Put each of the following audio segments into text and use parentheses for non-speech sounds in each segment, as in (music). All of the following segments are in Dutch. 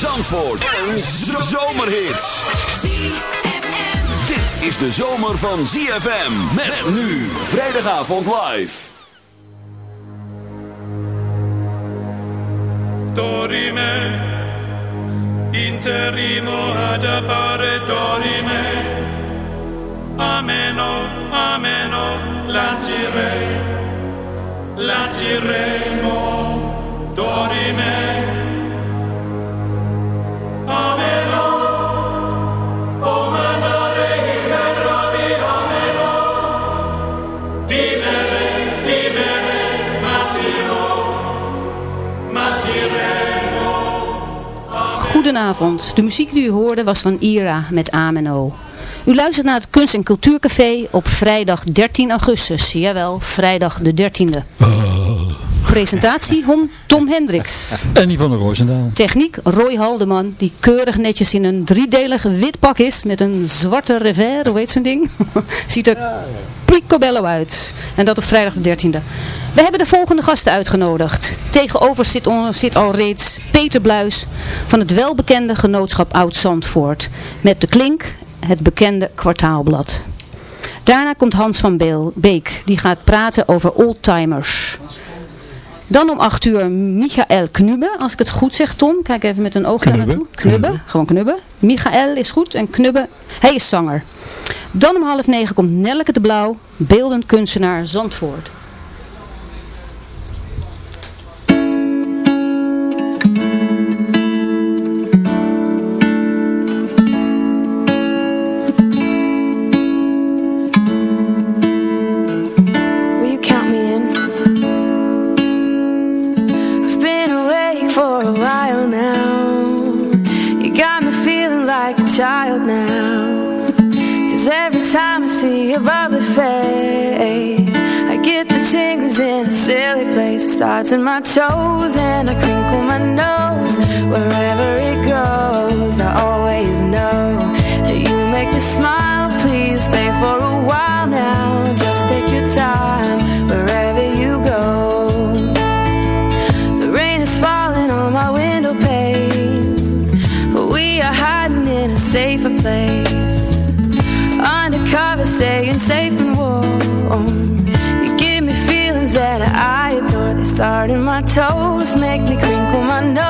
Zandvoort. Een zomerhit. Dit is de zomer van ZFM. Met nu. Vrijdagavond live. Dorime. Interimo ad appare dorime. Ameno, ameno, lancirei, lanciremo, dorime. Goedenavond. De muziek die u hoorde was van Ira met Ameno. U luistert naar het Kunst- en Cultuurcafé op vrijdag 13 augustus. Jawel, vrijdag de 13e. Presentatie Tom Hendricks. En Yvonne Roosendaal. Techniek Roy Haldeman, die keurig netjes in een driedelig wit pak is met een zwarte revers, hoe heet zo'n ding? (laughs) Ziet er picobello uit. En dat op vrijdag de 13e. We hebben de volgende gasten uitgenodigd. Tegenover zit, on, zit al reeds Peter Bluis van het welbekende genootschap Oud-Zandvoort. Met de Klink, het bekende kwartaalblad. Daarna komt Hans van Beel, Beek, die gaat praten over oldtimers. Dan om 8 uur Michael Knubbe, als ik het goed zeg Tom. Kijk even met een oog daar naartoe. Knubbe, Knubbe. gewoon Knubbe. Michael is goed en Knubbe, hij is zanger. Dan om half negen komt Nelleke de Blauw, beeldend kunstenaar Zandvoort. Place. In my toes and I crinkle my nose. Wherever adore. They start in my toes, make me crinkle my nose.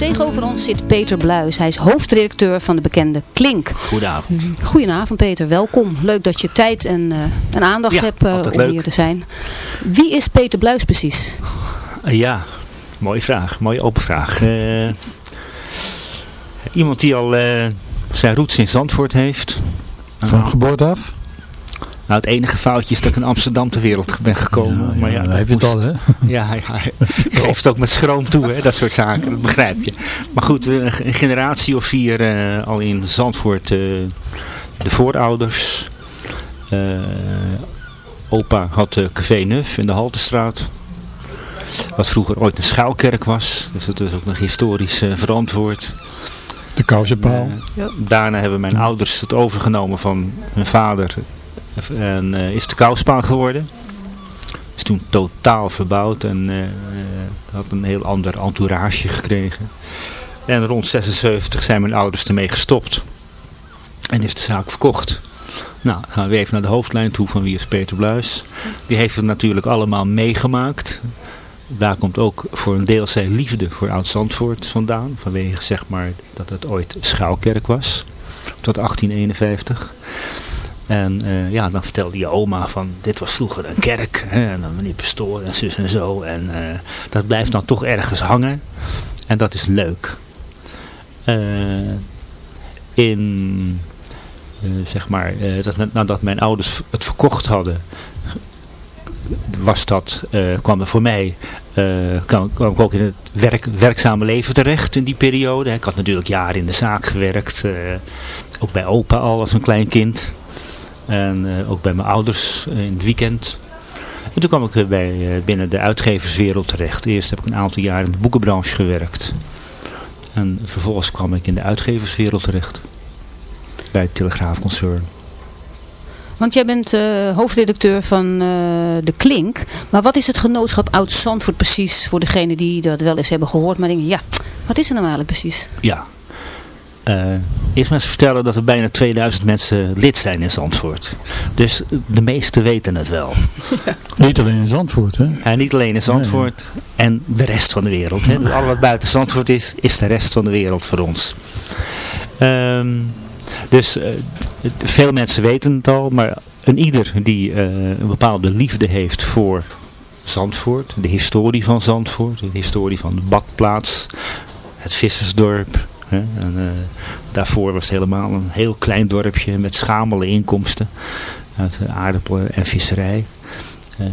Tegenover ons zit Peter Bluis. Hij is hoofdredacteur van de bekende Klink. Goedenavond. Goedenavond Peter, welkom. Leuk dat je tijd en, eh, en aandacht Ja, hebt eh, om leuk. hier te zijn. Wie is Peter Bluis precies? Eh, ja, mooie vraag. Mooie open vraag. Eh, iemand die al eh, zijn roots in Zandvoort heeft. Van geboorte af? Nou, het enige foutje is dat ik in Amsterdam ter wereld ben gekomen. maar ja, dan dat heb je het al, hè? (laughs) Ja, ja, ik geef het ook met schroom toe, hè, dat soort zaken, dat begrijp je. Maar goed, een generatie of vier eh, al in Zandvoort, eh, de voorouders. Eh, opa had Café Neuf in de Haltestraat. Wat vroeger ooit een schuilkerk was, dus dat is ook nog historisch verantwoord. De kousenpaal. Daarna hebben mijn ouders het overgenomen van hun vader en eh, is de kouspaan geworden. Is toen totaal verbouwd en eh, eh, had een heel ander entourage gekregen. En rond 76 zijn mijn ouders ermee gestopt. En is de zaak verkocht. Nou, gaan we even naar de hoofdlijn toe van wie is Peter Bluis. Die heeft het natuurlijk allemaal meegemaakt. daar komt ook voor een deel zijn liefde voor Oud-Zandvoort vandaan. Vanwege zeg maar dat het ooit schuilkerk was. Tot 1851. En eh, ja, dan vertelde je oma van dit was vroeger een kerk. En dan meneer Pastoor en zus en zo. En eh, dat blijft dan toch ergens hangen. En dat is leuk. Eh, in, zeg maar, dat, nadat mijn ouders het verkocht hadden, was dat, kwam er voor mij, kwam ik ook in het werk, werkzame leven terecht in die periode. Ik had natuurlijk jaren in de zaak gewerkt, ook bij opa al als een klein kind. En uh, ook bij mijn ouders uh, in het weekend. En toen kwam ik bij, uh, binnen de uitgeverswereld terecht. Eerst heb ik een aantal jaar in de boekenbranche gewerkt. En vervolgens kwam ik in de uitgeverswereld terecht. Bij het Telegraafconcern. Want jij bent uh, hoofdredacteur van uh, De Klink. Maar wat is het genootschap Oud-Zandvoort precies? Voor degenen die dat wel eens hebben gehoord. Maar denken, ja, wat is er nou eigenlijk precies? Ja, eerst maar eens vertellen dat er bijna 2000 mensen lid zijn in Zandvoort. Dus de meesten weten het wel. Ja. (laughs) Niet alleen in Zandvoort, hè? Ja, niet alleen in Zandvoort nee. en de rest van de wereld. Hè. Dus alles wat buiten Zandvoort is, is de rest van de wereld voor ons. Um, dus uh, veel mensen weten het al, maar een ieder die uh, een bepaalde liefde heeft voor Zandvoort, de historie van Zandvoort, de historie van de bakplaats, het vissersdorp, en, uh, daarvoor was het helemaal een heel klein dorpje met schamele inkomsten uit aardappelen en visserij. Uh,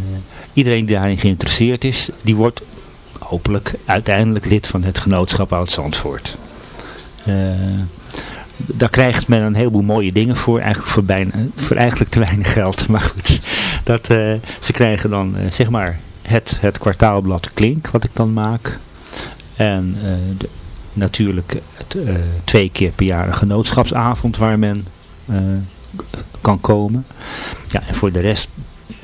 iedereen die daarin geïnteresseerd is, die wordt hopelijk uiteindelijk lid van het genootschap Oud-Zandvoort. Daar krijgt men een heleboel mooie dingen voor, eigenlijk voor, bijna, voor eigenlijk te weinig geld. (laughs) Maar goed, dat, ze krijgen dan zeg maar het, het kwartaalblad Klink, wat ik dan maak. En de, natuurlijk het, uh, twee keer per jaar een genootschapsavond waar men uh, kan komen. Ja, en voor de rest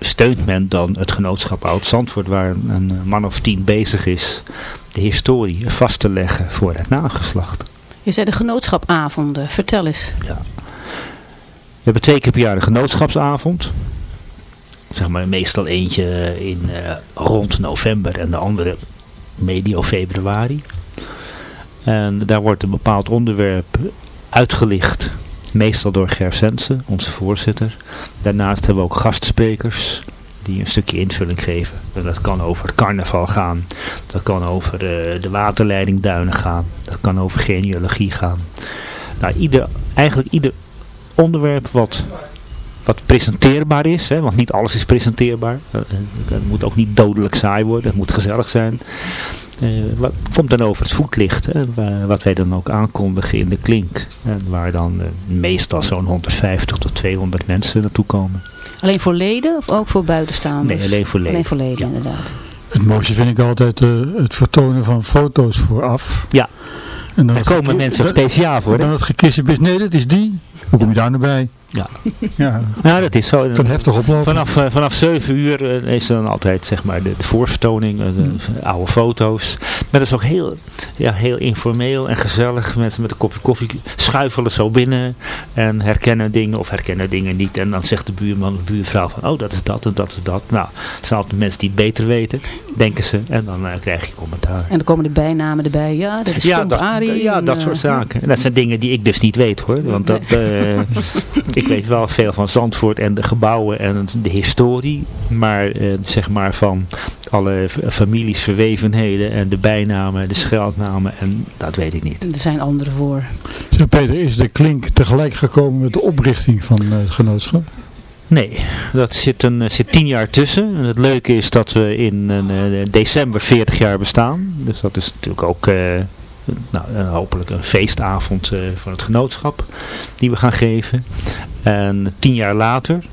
steunt men dan het genootschap Oud-Zandvoort waar een man of tien bezig is de historie vast te leggen voor het nageslacht. Je zei de genootschapavonden, vertel eens. Ja. We hebben twee keer per jaar een genootschapsavond. Zeg maar meestal eentje in uh, rond november en de andere medio februari. En daar wordt een bepaald onderwerp uitgelicht. Meestal door Ger Sensen, onze voorzitter. Daarnaast hebben we ook gastsprekers die een stukje invulling geven. En dat kan over carnaval gaan. Dat kan over uh, de waterleidingduinen gaan. Dat kan over genealogie gaan. Nou, ieder, eigenlijk ieder onderwerp wat, wat presenteerbaar is. Hè, want niet alles is presenteerbaar. Het moet ook niet dodelijk saai worden. Het moet gezellig zijn. Uh, wat komt dan over het voetlicht, hè, wat wij dan ook aankondigen in de klink. En waar dan uh, meestal zo'n 150 tot 200 mensen naartoe komen. Alleen voor leden of ook voor buitenstaanders? Nee, alleen voor leden. Alleen voor leden, ja. inderdaad. Het mooiste vind ik altijd uh, het vertonen van foto's vooraf. Ja, en dan daar komen mensen speciaal voor. Dan het gekissenbis, is, nee dat is die. Hoe kom je daar nou bij? (laughs) Ja. ja. Nou, dat is zo. Dat is heftig oplopen. Vanaf, uh, vanaf 7 uur uh, is dan altijd zeg maar de, de voorvertoning, uh, de hmm. oude foto's. Maar dat is ook heel, ja, heel informeel en gezellig. Mensen met een kopje koffie schuifelen zo binnen en herkennen dingen of herkennen dingen niet. En dan zegt de buurman, de buurvrouw van, oh dat is dat en dat is dat. Nou, het zijn altijd mensen die het beter weten, denken ze. En dan krijg je commentaar. En dan komen de bijnamen erbij. Ja, dat is ja, dat, Arie. Ja, dat soort zaken. En dat zijn dingen die ik dus niet weet hoor. Want dat... (laughs) ik weet wel veel van Zandvoort en de gebouwen en de historie. Maar eh, zeg maar van alle families verwevenheden en de bijnamen, de scheldnamen en dat weet ik niet. Er zijn anderen voor. Zo Peter, is de klink tegelijk gekomen met de oprichting van het genootschap? Nee, dat zit, een, zit tien jaar tussen. En het leuke is dat we in uh, december 40 jaar bestaan. Dus dat is natuurlijk ook... Uh, nou, hopelijk een feestavond uh, van het genootschap die we gaan geven. En tien jaar later,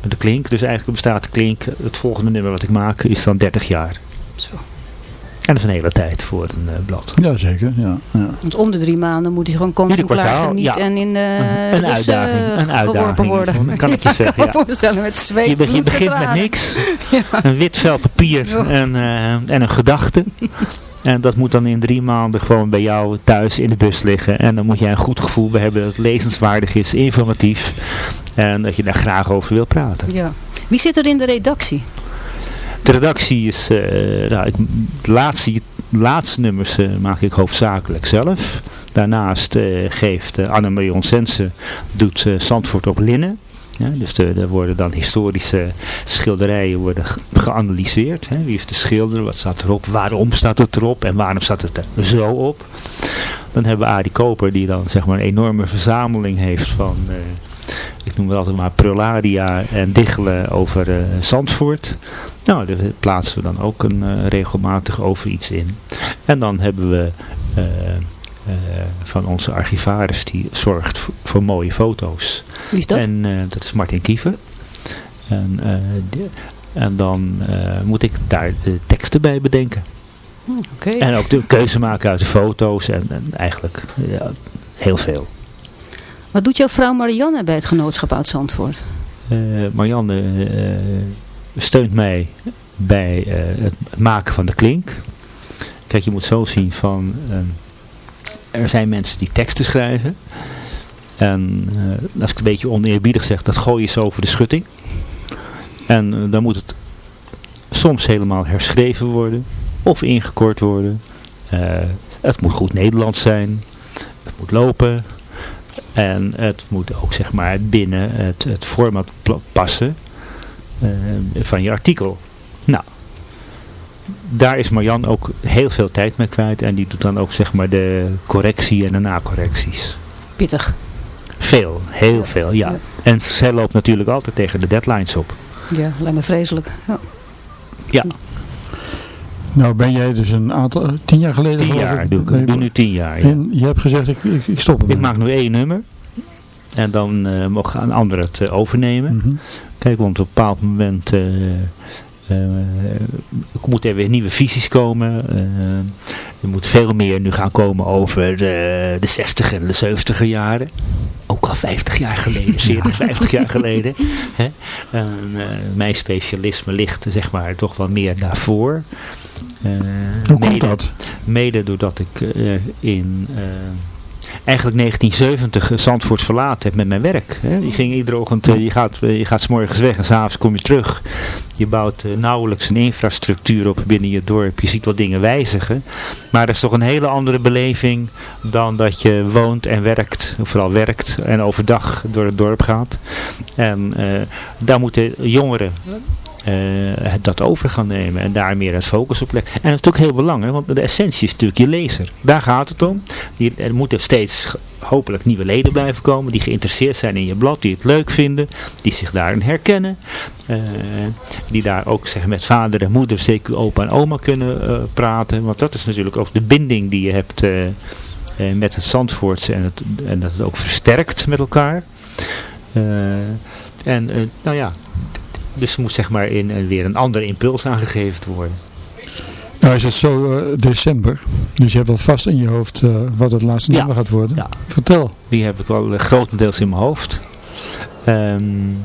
de klink, dus eigenlijk bestaat de klink, het volgende nummer wat ik maak is dan 30 jaar. Zo. En dat is een hele tijd voor een uh, blad. Ja, zeker. Ja, ja. Want om de drie maanden moet hij gewoon komen klaar niet ja. en in de een uitdaging, uh, een uitdaging worden. kan ik je (laughs) zeggen. Ja. voorstellen met zweet. Je, be je begint met niks, (laughs) een wit vel papier en, uh, en een gedachte. En dat moet dan in drie maanden gewoon bij jou thuis in de bus liggen. En dan moet jij een goed gevoel bij hebben dat het lezenswaardig is, informatief. En dat je daar graag over wil praten. Ja. Wie zit er in de redactie? De redactie is, uh, nou, het laatste, laatste nummers uh, maak ik hoofdzakelijk zelf. Daarnaast uh, geeft Annemarie Onsense, doet Zandvoort op linnen. Ja, dus er worden dan historische schilderijen worden geanalyseerd. Hè. Wie is de schilder, wat staat erop, waarom staat het erop en waarom staat het er zo op. Dan hebben we Arie Koper die dan zeg maar een enorme verzameling heeft van, uh, ik noem het altijd maar prolaria en diggelen over uh, Zandvoort. Nou, daar plaatsen we dan ook een, uh, regelmatig over iets in. En dan hebben we van onze archivaris die zorgt voor, voor, mooie foto's. Wie is dat? En dat is Martin Kiefer. En, die, en dan moet ik daar de teksten bij bedenken. Okay. En ook de keuze maken uit de foto's en, en eigenlijk ja, heel veel. Wat doet jouw vrouw Marianne bij het genootschap Oud Zandvoort? Uh, Marianne uh, steunt mij bij uh, het maken van de klink. Kijk, je moet zo zien van... er zijn mensen die teksten schrijven. En als ik het een beetje oneerbiedig zeg, dat gooi je zo over de schutting. En dan moet het soms helemaal herschreven worden of ingekort worden. Uh, het moet goed Nederlands zijn. Het moet lopen. En het moet ook zeg maar binnen het, het format passen van je artikel. Nou, daar is Marjan ook heel veel tijd mee kwijt. En die doet dan ook zeg maar de correctie en de nacorrecties. Pittig. Veel, heel veel, ja. ja. En zij loopt natuurlijk altijd tegen de deadlines op. Ja, lijkt me vreselijk. Ja. ja. Nou ben jij dus een aantal, tien jaar geleden Tien jaar, ik, doe ik. doe nu tien jaar. Ja. En je hebt gezegd, ik, ik, ik stop ermee. Ik maak nu één nummer. En dan uh, mogen een ander het uh, overnemen. Mhm. Kijk, want op een bepaald moment uh, moeten er weer nieuwe visies komen. er moet veel meer nu gaan komen over de, de 60 en de 70 jaren ook al 50 jaar geleden, (laughs) 40, 50 jaar geleden. Hè? Uh, mijn specialisme ligt zeg maar toch wel meer daarvoor. Uh, Hoe komt mede, dat? Mede doordat ik uh, in eigenlijk 1970 Zandvoort verlaten heb met mijn werk. Hè. Je ging iedere ochtend, je gaat, je gaat 's morgens weg en s'avonds kom je terug. Je bouwt nauwelijks een infrastructuur op binnen je dorp. Je ziet wat dingen wijzigen. Maar dat is toch een hele andere beleving dan dat je woont en werkt. Vooral werkt en overdag door het dorp gaat. En daar moeten jongeren uh, dat over gaan nemen en daar meer het focus op leggen. En dat is natuurlijk heel belangrijk, want de essentie is natuurlijk je lezer. Daar gaat het om. Die, er moeten steeds hopelijk nieuwe leden blijven komen die geïnteresseerd zijn in je blad, die het leuk vinden, die zich daarin herkennen. Uh, die daar ook zeg, met vader en moeder, zeker opa en oma kunnen uh, praten. Want dat is natuurlijk ook de binding die je hebt met het Zandvoortse en, het, en dat het ook versterkt met elkaar. en nou ja, dus er moet zeg maar in, weer een andere impuls aangegeven worden. Nou is het zo uh, december, dus je hebt wel vast in je hoofd uh, wat het laatste ja. nummer gaat worden. Ja. Vertel. Die heb ik wel uh, grotendeels in mijn hoofd. Um,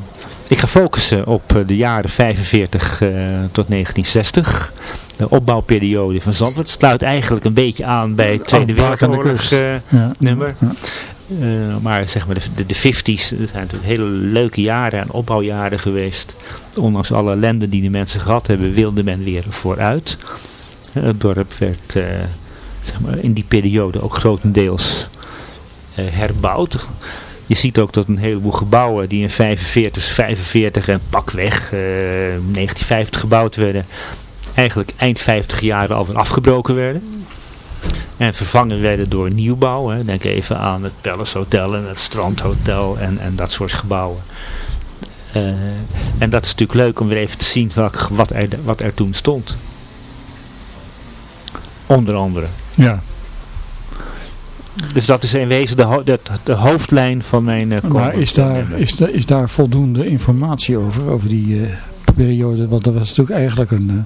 ik ga focussen op de jaren 45 tot 1960. De opbouwperiode van Zandvoort. Het sluit eigenlijk een beetje aan bij het Tweede Wereldoorlog ja. nummer. Uh, maar zeg maar de, de, de 50s, dat zijn natuurlijk hele leuke jaren en opbouwjaren geweest. Ondanks alle ellende die de mensen gehad hebben, wilde men weer vooruit. Uh, het dorp werd uh, zeg maar in die periode ook grotendeels herbouwd. Je ziet ook dat een heleboel gebouwen die in 45, 45 en pakweg 1950 gebouwd werden, eigenlijk eind 50 jaren alweer afgebroken werden. En vervangen werden door nieuwbouw. Hè. Denk even aan het Palace Hotel en het Strandhotel en, en dat soort gebouwen. Uh, en dat is natuurlijk leuk om weer even te zien wat, wat, er, wat er toen stond. Onder andere. Ja. Dus dat is in wezen de, ho de, de hoofdlijn van mijn uh, Maar is daar, is, daar, is daar voldoende informatie over, over die uh, periode? Want dat was natuurlijk eigenlijk een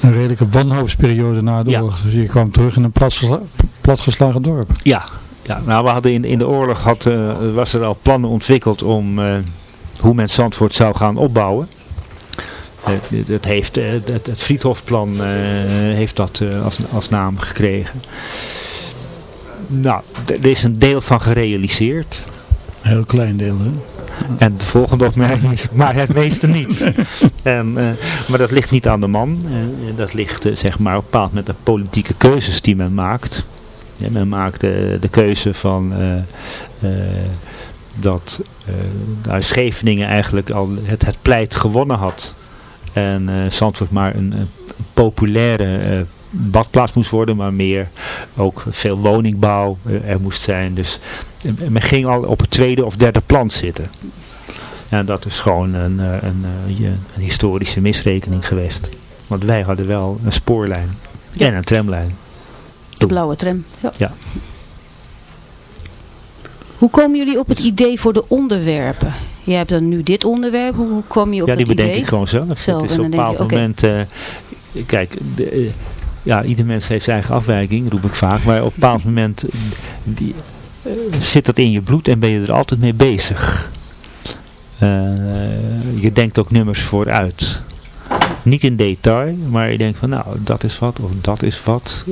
een redelijke wanhoopsperiode na de Ja. oorlog. Dus je kwam terug in een platgesla- platgeslagen dorp. Ja, ja nou we hadden in, in de oorlog had, uh, was er al plannen ontwikkeld om uh, hoe men Zandvoort zou gaan opbouwen. Het, het, heeft, het, het Friedhofplan heeft dat als, als naam gekregen. Nou, er is een deel van gerealiseerd. Een heel klein deel, hè? En de volgende opmerking is, maar het meeste niet. (laughs) en, eh, maar dat ligt niet aan de man. Uh, dat ligt zeg maar bepaald met de politieke keuzes die men maakt. Ja, men maakt de keuze van dat uh, Scheveningen eigenlijk al het, het pleit gewonnen had. En uh, Zandvoort maar een, een populaire uh, badplaats moest worden, maar meer ook veel woningbouw er moest zijn. Dus men ging al op het tweede of derde plan zitten. En dat is gewoon een, een, een, een historische misrekening geweest. Want wij hadden wel een spoorlijn en een tramlijn. De blauwe tram. Ja. ja. Hoe komen jullie op het idee voor de onderwerpen? Je hebt dan nu dit onderwerp, hoe kom je op het idee? Ja, die bedenk ik gewoon zelf. zelf het is op een bepaald moment... Uh, kijk, de, ja, ieder mens heeft zijn eigen afwijking, roep ik vaak. Maar op een bepaald (laughs) moment die, uh, zit dat in je bloed en ben je er altijd mee bezig. je denkt ook nummers vooruit. Niet in detail, maar je denkt van nou, dat is wat of dat is wat.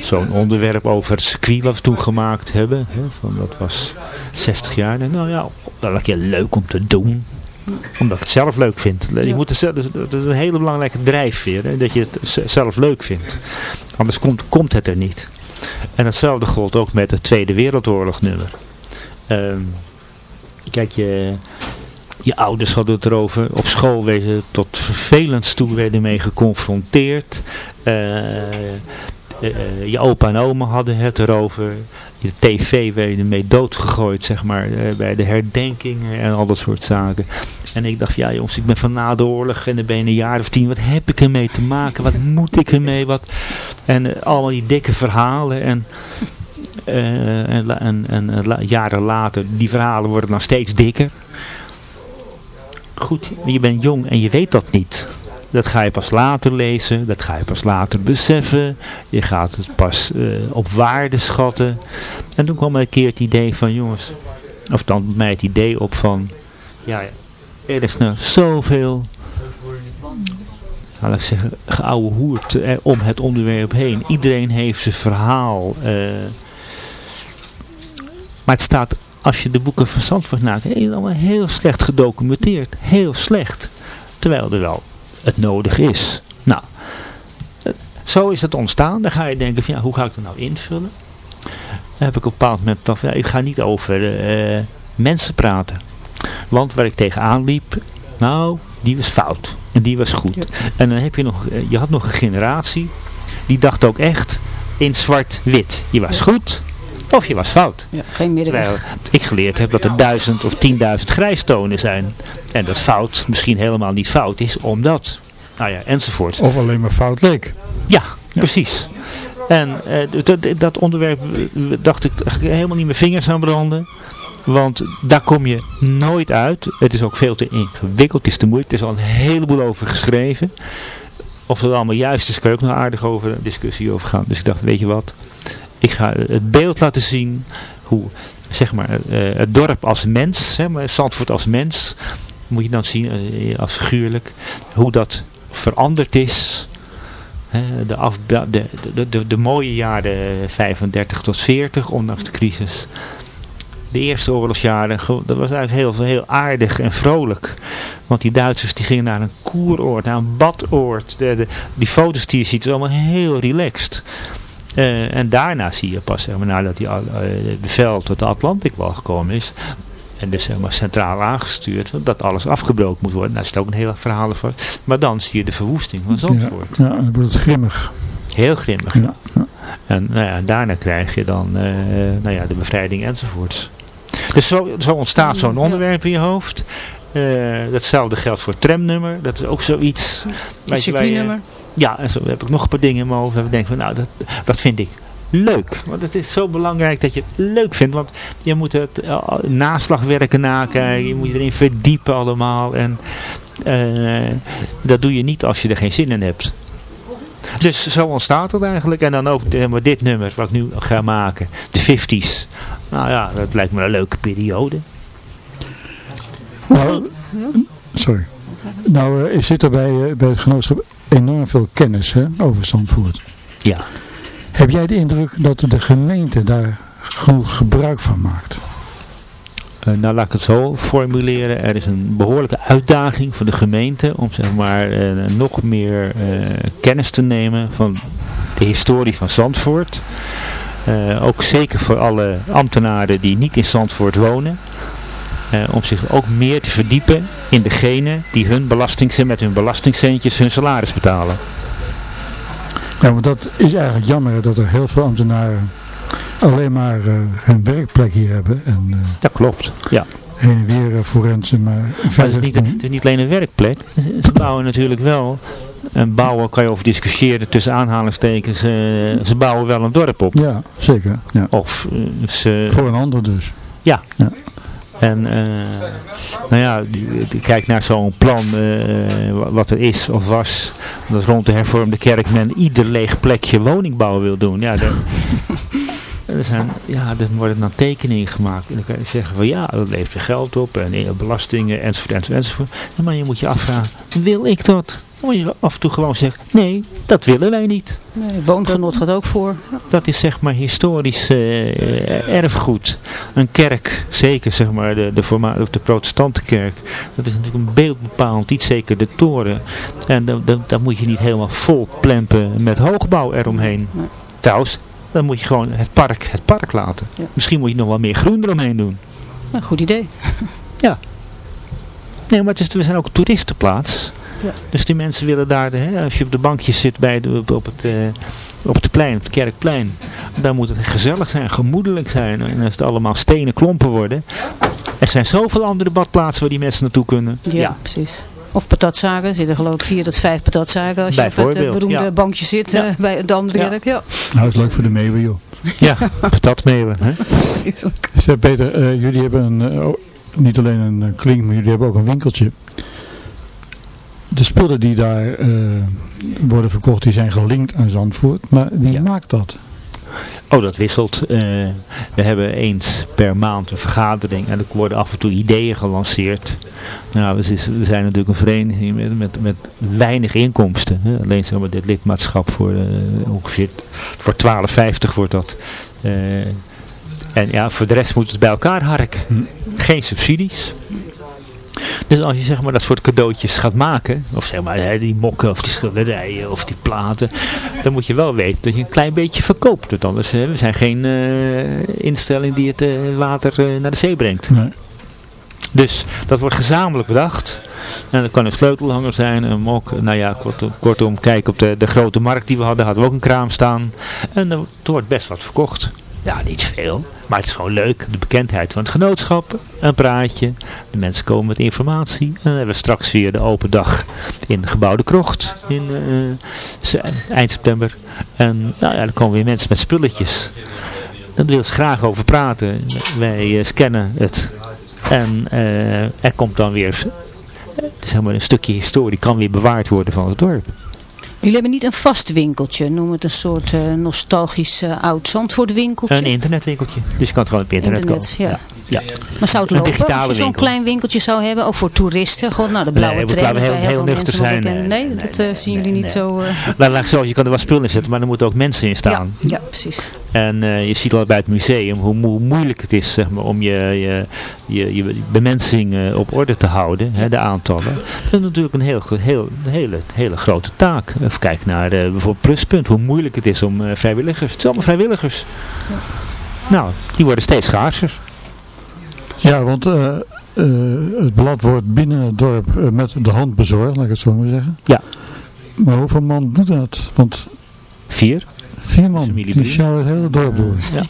Zo'n onderwerp over het circuit wat we toen gemaakt hebben. Hè, van, dat was 60 jaar. En nou ja, dat is je leuk om te doen omdat ik het zelf leuk vind. Je moet het, dat is een hele belangrijke drijfveer. Hè, dat je het zelf leuk vindt. Anders komt, komt het er niet. En hetzelfde gold ook met het Tweede Wereldoorlog nummer. Um, kijk, je, je ouders hadden het erover. Op school werden tot vervelend toe werden mee geconfronteerd. Uh, uh, je opa en oma hadden het erover. Je tv werd ermee doodgegooid, zeg maar, uh, bij de herdenkingen en al dat soort zaken. En ik dacht, ja jongens, ik ben van na de oorlog en dan ben je een jaar of tien. Wat heb ik ermee te maken? Wat (laughs) moet ik ermee? Wat... En allemaal die dikke verhalen en... en, en, en jaren later, die verhalen worden nog steeds dikker goed, je bent jong en je weet dat niet. Dat ga je pas later lezen, dat ga je pas later beseffen. Je gaat het pas uh, op waarde schatten. En toen kwam er een keer het idee van, jongens, of dan mij het idee op van, ja, er is nou zoveel, laat ik zeggen, geouwe hoert eh, om het onderwerp heen. Iedereen heeft zijn verhaal. Uh, maar het staat als je de boeken van Zandvoort nakijkt, is allemaal heel slecht gedocumenteerd. Heel slecht. Terwijl er wel het nodig is. Nou, zo is het ontstaan. Dan ga je denken van ja, hoe ga ik dat nou invullen? Dan heb ik op een bepaald moment gedacht, ja, ik ga niet over uh, mensen praten. Want waar ik tegenaan liep, nou, die was fout. En die was goed. En dan heb je nog, je had nog een generatie, die dacht ook echt in zwart-wit. Je was goed, of je was fout. Ja, geen middenweg. Terwijl ik geleerd heb dat er duizend of tienduizend grijstonen zijn. En dat fout misschien helemaal niet fout is, omdat... Nou ja, enzovoort. Of alleen maar fout leek. Ja, precies. En uh, dat, dat onderwerp dacht ik helemaal niet mijn vingers aan branden. Want daar kom je nooit uit. Het is ook veel te ingewikkeld. Het is te moeilijk. Er is al een heleboel over geschreven. Of het allemaal juist is, kan je ook nog aardig over een discussie over gaan. Dus ik dacht, weet je wat. Ik ga het beeld laten zien hoe zeg maar, uh, het dorp als mens, hè, maar Zandvoort als mens, moet je dan zien uh, als figuurlijk, hoe dat veranderd is. De, af, de, de, de, de, mooie jaren 35 tot 40, ondanks de crisis. De eerste oorlogsjaren, dat was eigenlijk heel, heel aardig en vrolijk. Want die Duitsers die gingen naar een koeroord, naar een badoord. De, de, die foto's die je ziet, is allemaal heel relaxed. Uh, en daarna zie je pas, zeg maar, nadat die uh, bevel tot de Atlantic wel gekomen is, en dus zeg maar, centraal aangestuurd, dat alles afgebroken moet worden. Daar zit ook een hele verhaal voor. Maar dan zie je de verwoesting van Zandvoort. Ja, ja dan wordt het grimmig. Heel grimmig, ja. ja. En nou ja, daarna krijg je dan uh, nou ja, de bevrijding enzovoorts. Dus zo, zo ontstaat zo'n onderwerp in je hoofd. Uh, datzelfde geldt voor het tramnummer. Dat is ook zoiets. Het circuitnummer. Ja, en zo heb ik nog een paar dingen in mijn hoofd. En ik denk van, nou, dat, dat vind ik leuk. Want het is zo belangrijk dat je het leuk vindt. Want je moet het uh, naslagwerken nakijken. Je moet je erin verdiepen allemaal. En uh, dat doe je niet als je er geen zin in hebt. Dus zo ontstaat het eigenlijk. En dan ook maar dit nummer wat ik nu ga maken. De 50s. Nou ja, dat lijkt me een leuke periode. Nou, sorry. Nou, uh, zit er bij, bij het genootschap enorm veel kennis hè, over Zandvoort. Ja. Heb jij de indruk dat de gemeente daar genoeg gebruik van maakt? Eh, nou, laat ik het zo formuleren. Er is een behoorlijke uitdaging voor de gemeente om zeg maar eh, nog meer eh, kennis te nemen van de historie van Zandvoort. Ook zeker voor alle ambtenaren die niet in Zandvoort wonen. Om zich ook meer te verdiepen in degene die hun belasting, met hun belastingcentjes hun salaris betalen. Ja, want dat is eigenlijk jammer dat er heel veel ambtenaren alleen maar eh, hun werkplek hier hebben. En eh, Dat klopt. Ja. heen en weer uh, forensen. Maar, Maar het verder is, niet, het is niet alleen een werkplek. Ze bouwen natuurlijk wel. En bouwen kan je over discussiëren tussen aanhalingstekens. eh, ze bouwen wel een dorp op. Ja, zeker. Ja. Of eh, ze, Voor een ander dus. Ja. Ja. En eh, nou ja, kijk naar zo'n plan eh, wa- wat er is of was. Dat rond de hervormde kerk men ieder leeg plekje woningbouw wil doen. Ja, daar, (laughs) er zijn, ja, er worden dan tekeningen gemaakt. En dan kan je zeggen van ja, dat levert weer geld op. En eh, belastingen enzovoort enzovoort. enzovoort. Maar je moet je afvragen, wil ik dat? Moet je af en toe gewoon zeggen, nee, dat willen wij niet. Nee, woongenot gaat ook voor. Dat is zeg maar historisch eh, erfgoed. Een kerk, zeker zeg maar de, de, of de protestantenkerk. Dat is natuurlijk een beeldbepalend iets, zeker de toren. En dan, moet je niet helemaal vol plempen met hoogbouw eromheen. Nee. Trouwens, dan moet je gewoon het park, het park laten. Ja. Misschien moet je nog wel meer groen eromheen doen. Een goed idee. Nee, maar het is, we zijn ook een toeristenplaats. Ja. Dus die mensen willen daar, de, hè, als je op de bankjes zit bij de, op, het, eh, op het plein, op het kerkplein. Dan moet het gezellig zijn, gemoedelijk zijn. En als het allemaal stenen klompen worden. Er zijn zoveel andere badplaatsen waar die mensen naartoe kunnen. Ja, precies. Of patatzaken. Er zitten geloof ik vier tot vijf patatzaken als je op het eh, beroemde ja. bankje zit Ja. eh, bij de andere Ja. kerk. Ja. Nou, is leuk voor de meeuwen, joh. Ja, patatmeeuwen. Hè? Zeg Peter, eh, jullie hebben een, niet alleen een klink, maar jullie hebben ook een winkeltje. De spullen die daar eh, worden verkocht, die zijn gelinkt aan Zandvoort. Maar wie Ja. maakt dat? Oh, dat wisselt. Eh, we hebben eens per maand een vergadering en er worden af en toe ideeën gelanceerd. Nou, we, zijn natuurlijk een vereniging met, met, met weinig inkomsten. Hè. Alleen zeg maar dit lidmaatschap voor eh, ongeveer voor 12,50 wordt dat. En ja, voor de rest moet het bij elkaar harken. Geen subsidies. Dus als je zeg maar dat soort cadeautjes gaat maken, of zeg maar hè, die mokken of die schilderijen of die platen, dan moet je wel weten dat je een klein beetje verkoopt. Want anders, hè, we zijn geen eh, instelling die het eh, water eh, naar de zee brengt. Nee. Dus dat wordt gezamenlijk bedacht. En dat kan een sleutelhanger zijn, een mok. Nou ja, kortom, kortom kijk op de, de grote markt die we hadden, hadden we ook een kraam staan. En er wordt best wat verkocht. Ja, niet veel. Maar het is gewoon leuk. De bekendheid van het genootschap. Een praatje. De mensen komen met informatie. En dan hebben we straks weer de open dag in de gebouwde krocht. In eh, eind september. En nou ja, dan komen weer mensen met spulletjes. Daar willen ze graag over praten. Wij eh, scannen het. En eh, er komt dan weer eh, zeg maar, een stukje historie kan weer bewaard worden van het dorp. Jullie hebben niet een vast winkeltje. Noem het een soort eh, nostalgisch eh, oud Zandvoort winkeltje. Een internetwinkeltje. Dus je kan het gewoon op internet, Internet, kopen. ja. Ja. Maar zou het Een lopen als je zo'n klein winkeltje zou hebben? Ook voor toeristen? God, nou de blauwe Nee, trein. heel- heel, heel nuchter zijn. Nee, Nee, nee, dat eh, zien jullie niet zo... Maar laat zo, je kan er wel spullen in zetten, maar er moeten ook mensen in ja, staan. ja, precies. En eh, je ziet al bij het museum hoe, mo- hoe moeilijk het is zeg maar, om je, je, je, je bemensing eh, op orde te houden, hè, de aantallen. Dat is natuurlijk een heel, heel, hele, hele grote taak. Of kijk naar eh, bijvoorbeeld Pluspunt, hoe moeilijk het is om eh, vrijwilligers. Het zijn allemaal vrijwilligers. Nou, die worden steeds schaarser. Ja, want eh, eh, het blad wordt binnen het dorp met de hand bezorgd, laat ik het zo maar zeggen. Ja. Maar hoeveel man doet dat? Want Vier. Vier man, die het hele dorp door. (laughs)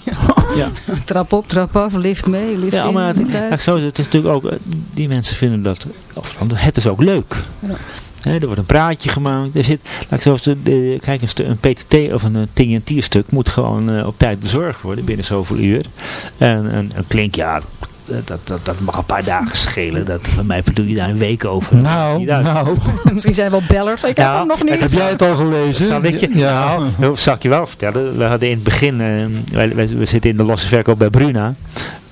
Ja. Trap op, trap af, lift mee, lift Ja, in, maar lift ja, uit. zo, is het is natuurlijk ook, eh, die mensen vinden dat, of het is ook leuk. Ja. Hè, er wordt een praatje gemaakt. Er zit, laat ik zo zeggen, de, kijk, een, stu- een PTT of een eh, TNT stuk moet gewoon eh, op tijd bezorgd worden binnen zoveel uur. En een, een klink, ja, dat, dat, dat mag een paar dagen schelen. Dat, bij mij doe je daar een week over. Nou, nou, (laughs) Misschien zijn wel bellers. Ik heb hem nog niet. heb jij het al gelezen? Zal ik je, Ja. nou, dat zal ik je wel vertellen. We hadden in het begin, eh, wij, wij- we zitten in de losse verkoop bij Bruna.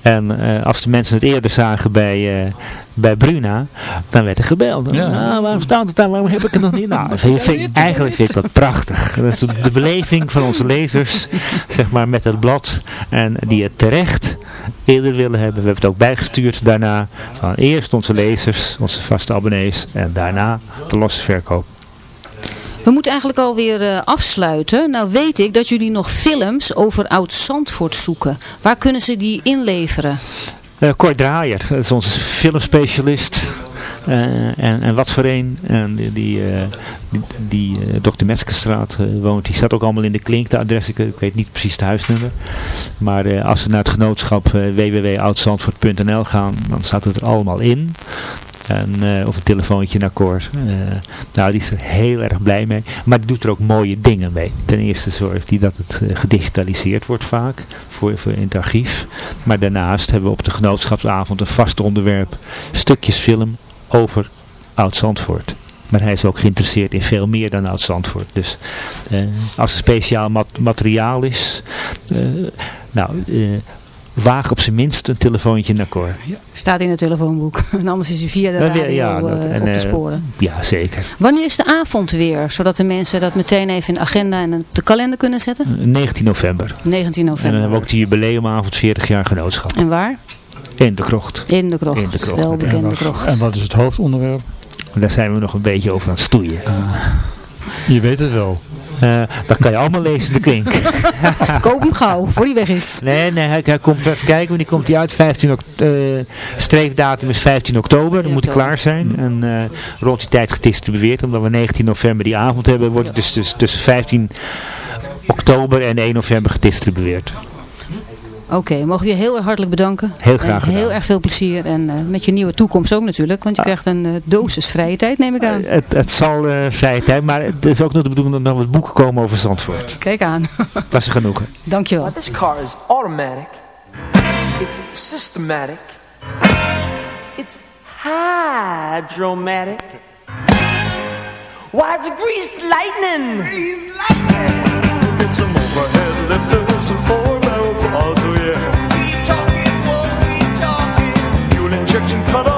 En eh, als de mensen het eerder zagen bij, eh, bij Bruna, dan werd er gebeld. Ja. Nou, waarom staat het daar? Waarom heb ik het nog niet? Nou, (laughs) vind, vind- eigenlijk vind ik dat prachtig. Dat is de beleving van onze lezers, zeg maar, met het blad. En die het terecht eerder willen hebben. We hebben het ook bijgestuurd daarna. Van eerst onze lezers, onze vaste abonnees en daarna de losse verkoop. We moeten eigenlijk alweer uh, afsluiten. Nou weet ik dat jullie nog films over Oud-Zandvoort zoeken. Waar kunnen ze die inleveren? Uh, Cor Draaier, dat is onze filmspecialist. Uh, en, en wat voor een. En die, die, uh, die, die Dr. Meskestraat woont. Die staat ook allemaal in de klink, adres. Ik, weet niet precies het huisnummer. Maar als ze naar het genootschap www.oudzandvoort.nl gaan, dan staat het er allemaal in. En, of een telefoontje naar. Uh, nou, die is er heel erg blij mee. Maar die doet er ook mooie dingen mee. Ten eerste zorgt hij dat het gedigitaliseerd wordt vaak. Voor, voor in het archief. Maar daarnaast hebben we op de genootschapsavond een vast onderwerp. Stukjes film over Oud-Zandvoort. Maar hij is ook geïnteresseerd in veel meer dan Oud-Zandvoort. Dus als er speciaal mat materiaal is... nou waag op zijn minst een telefoontje naar Cor. Ja. Staat in het telefoonboek. (laughs) En anders is hij via de radio ja, dat, uh, en, op te sporen. ja, zeker. Wanneer is de avond weer? Zodat de mensen dat meteen even in de agenda en op de kalender kunnen zetten? 19 november. 19 november. En dan hebben we ook de jubileumavond 40 jaar genootschap. En waar? In de krocht. In de krocht. In de. Wel bekende en wat is het hoofdonderwerp? Daar zijn we nog een beetje over aan het stoeien. Uh, je weet het wel. Uh, dat kan je allemaal lezen, de klink. (laughs) Koop hem gauw, voor die weg is. Nee, nee hij, hij komt even kijken, wanneer komt hij uit? 15 uh, streefdatum is 15 oktober, dan moet hij klaar zijn. En uh, rond die tijd gedistribueerd, omdat we 19 november die avond hebben, wordt het dus, dus tussen 15 oktober en 1 november gedistribueerd. Oké, okay, mogen we je heel erg hartelijk bedanken. Heel graag gedaan. Heel erg veel plezier en uh, met je nieuwe toekomst ook natuurlijk. Want je krijgt een uh, dosis vrije tijd, neem ik aan. Uh, het, het, zal vrije tijd, maar het is ook nog de bedoeling dat we het boek komen over Zandvoort. Kijk aan. (laughs) Dat is genoegen. Dankjewel. This car is automatic. It's systematic. It's hydromatic. Why it's greased lightning. Greased lightning. Get some overhead lifters and quads, oh yeah. Keep talking, won't keep talking. Fuel injection cut up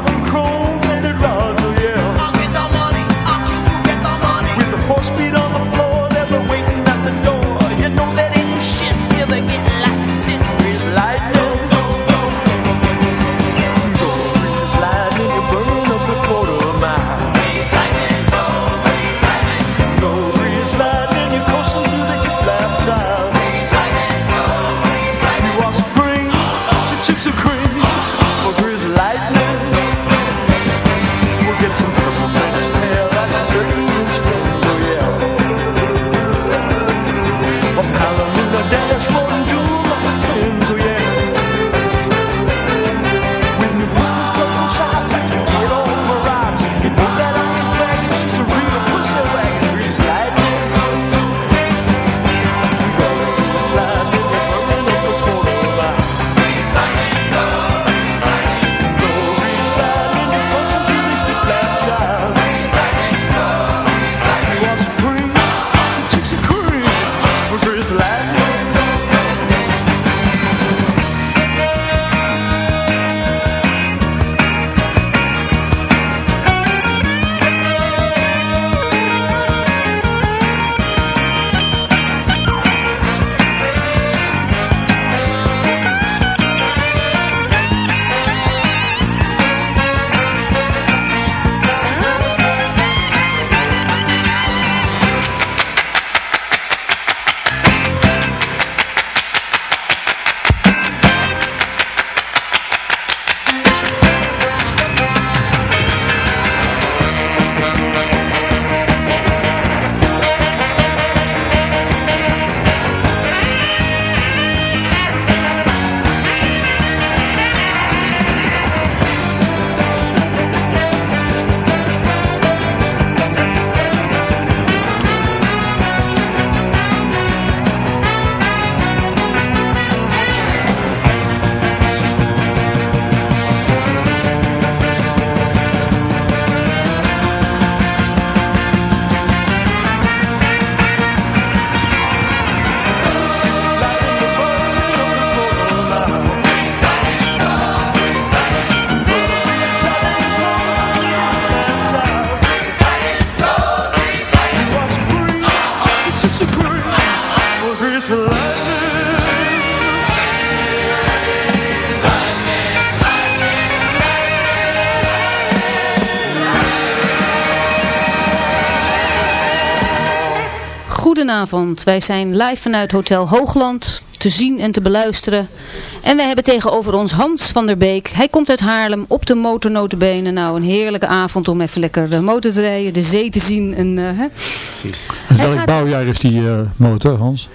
goedenavond. Wij zijn live vanuit Hotel Hoogland te zien en te beluisteren. En wij hebben tegenover ons Hans van der Beek. Hij komt uit Haarlem op de motornotenbenen. Nou, een heerlijke avond om even lekker de motor te rijden, de zee te zien. En, eh, hè. En welk gaat- bouwjaar is die eh, motor, Hans?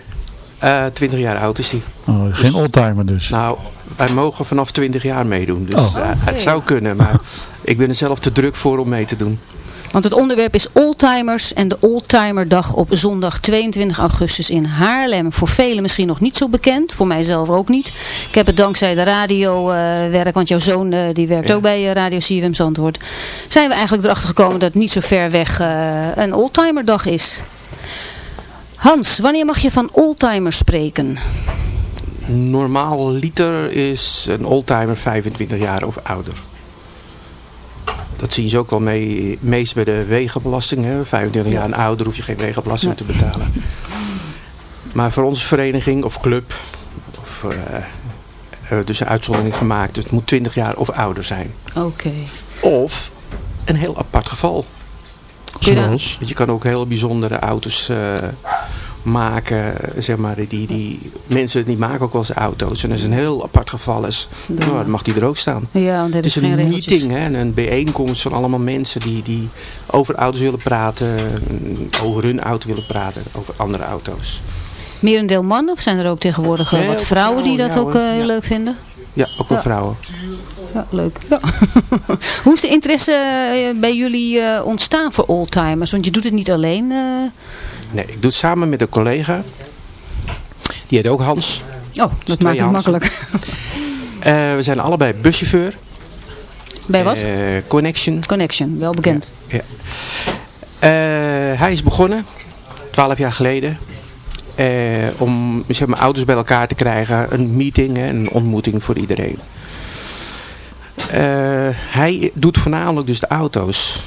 Eh 20 jaar oud is die. Oh, geen oldtimer dus. Nou, wij mogen vanaf 20 jaar meedoen. Dus Oh. eh, het zou kunnen, maar ik ben er zelf te druk voor om mee te doen. Want het onderwerp is Oldtimers en de Oldtimerdag op zondag 22 augustus in Haarlem. Voor velen misschien nog niet zo bekend, voor mijzelf ook niet. Ik heb het dankzij de radiowerk, want jouw zoon eh, die werkt Ja. ook bij eh, Radio CWM Zandvoort. Zijn we eigenlijk erachter gekomen dat niet zo ver weg eh, een Oldtimerdag is. Hans, wanneer mag je van Oldtimers spreken? Normaal liter is een oldtimer 25 jaar of ouder. Dat zien ze ook wel mee, meest bij de wegenbelasting. Hè? 25 jaar en ouder hoef je geen wegenbelasting te betalen. Maar voor onze vereniging of club, of, eh, hebben we dus een uitzondering gemaakt. Dus het moet 20 jaar of ouder zijn. Oké. Of een heel apart geval. Zoals? Want je kan ook heel bijzondere auto's eh, maken, zeg maar, die, die mensen die maken ook wel eens auto's. En als een heel apart geval is, Dan- nou, dan mag die er ook staan. Ja, want Het is is geen een meeting, hè, een bijeenkomst van allemaal mensen die, die over auto's willen praten, over hun auto willen praten, over andere auto's. Merendeel mannen of zijn er ook tegenwoordig eh, Nee, wat vrouwen die dat ja, ook eh, heel Ja. leuk vinden? Ja, ook wel vrouwen. Ja, leuk. Ja. (laughs) Hoe is de interesse eh, bij jullie eh, ontstaan voor oldtimers? Want je doet het niet alleen. Nee, ik doe het samen met een collega. Die heet ook Hans. Oh, dat twee maakt het Hansen. makkelijk. (laughs) Eh, we zijn allebei buschauffeur. Bij wat? Eh, Connection. Connection, wel bekend. Ja. Eh, hij is begonnen, 12 jaar geleden, om zeg maar, ouders bij elkaar te krijgen. Een meeting, een ontmoeting voor iedereen. Hij doet voornamelijk dus de auto's.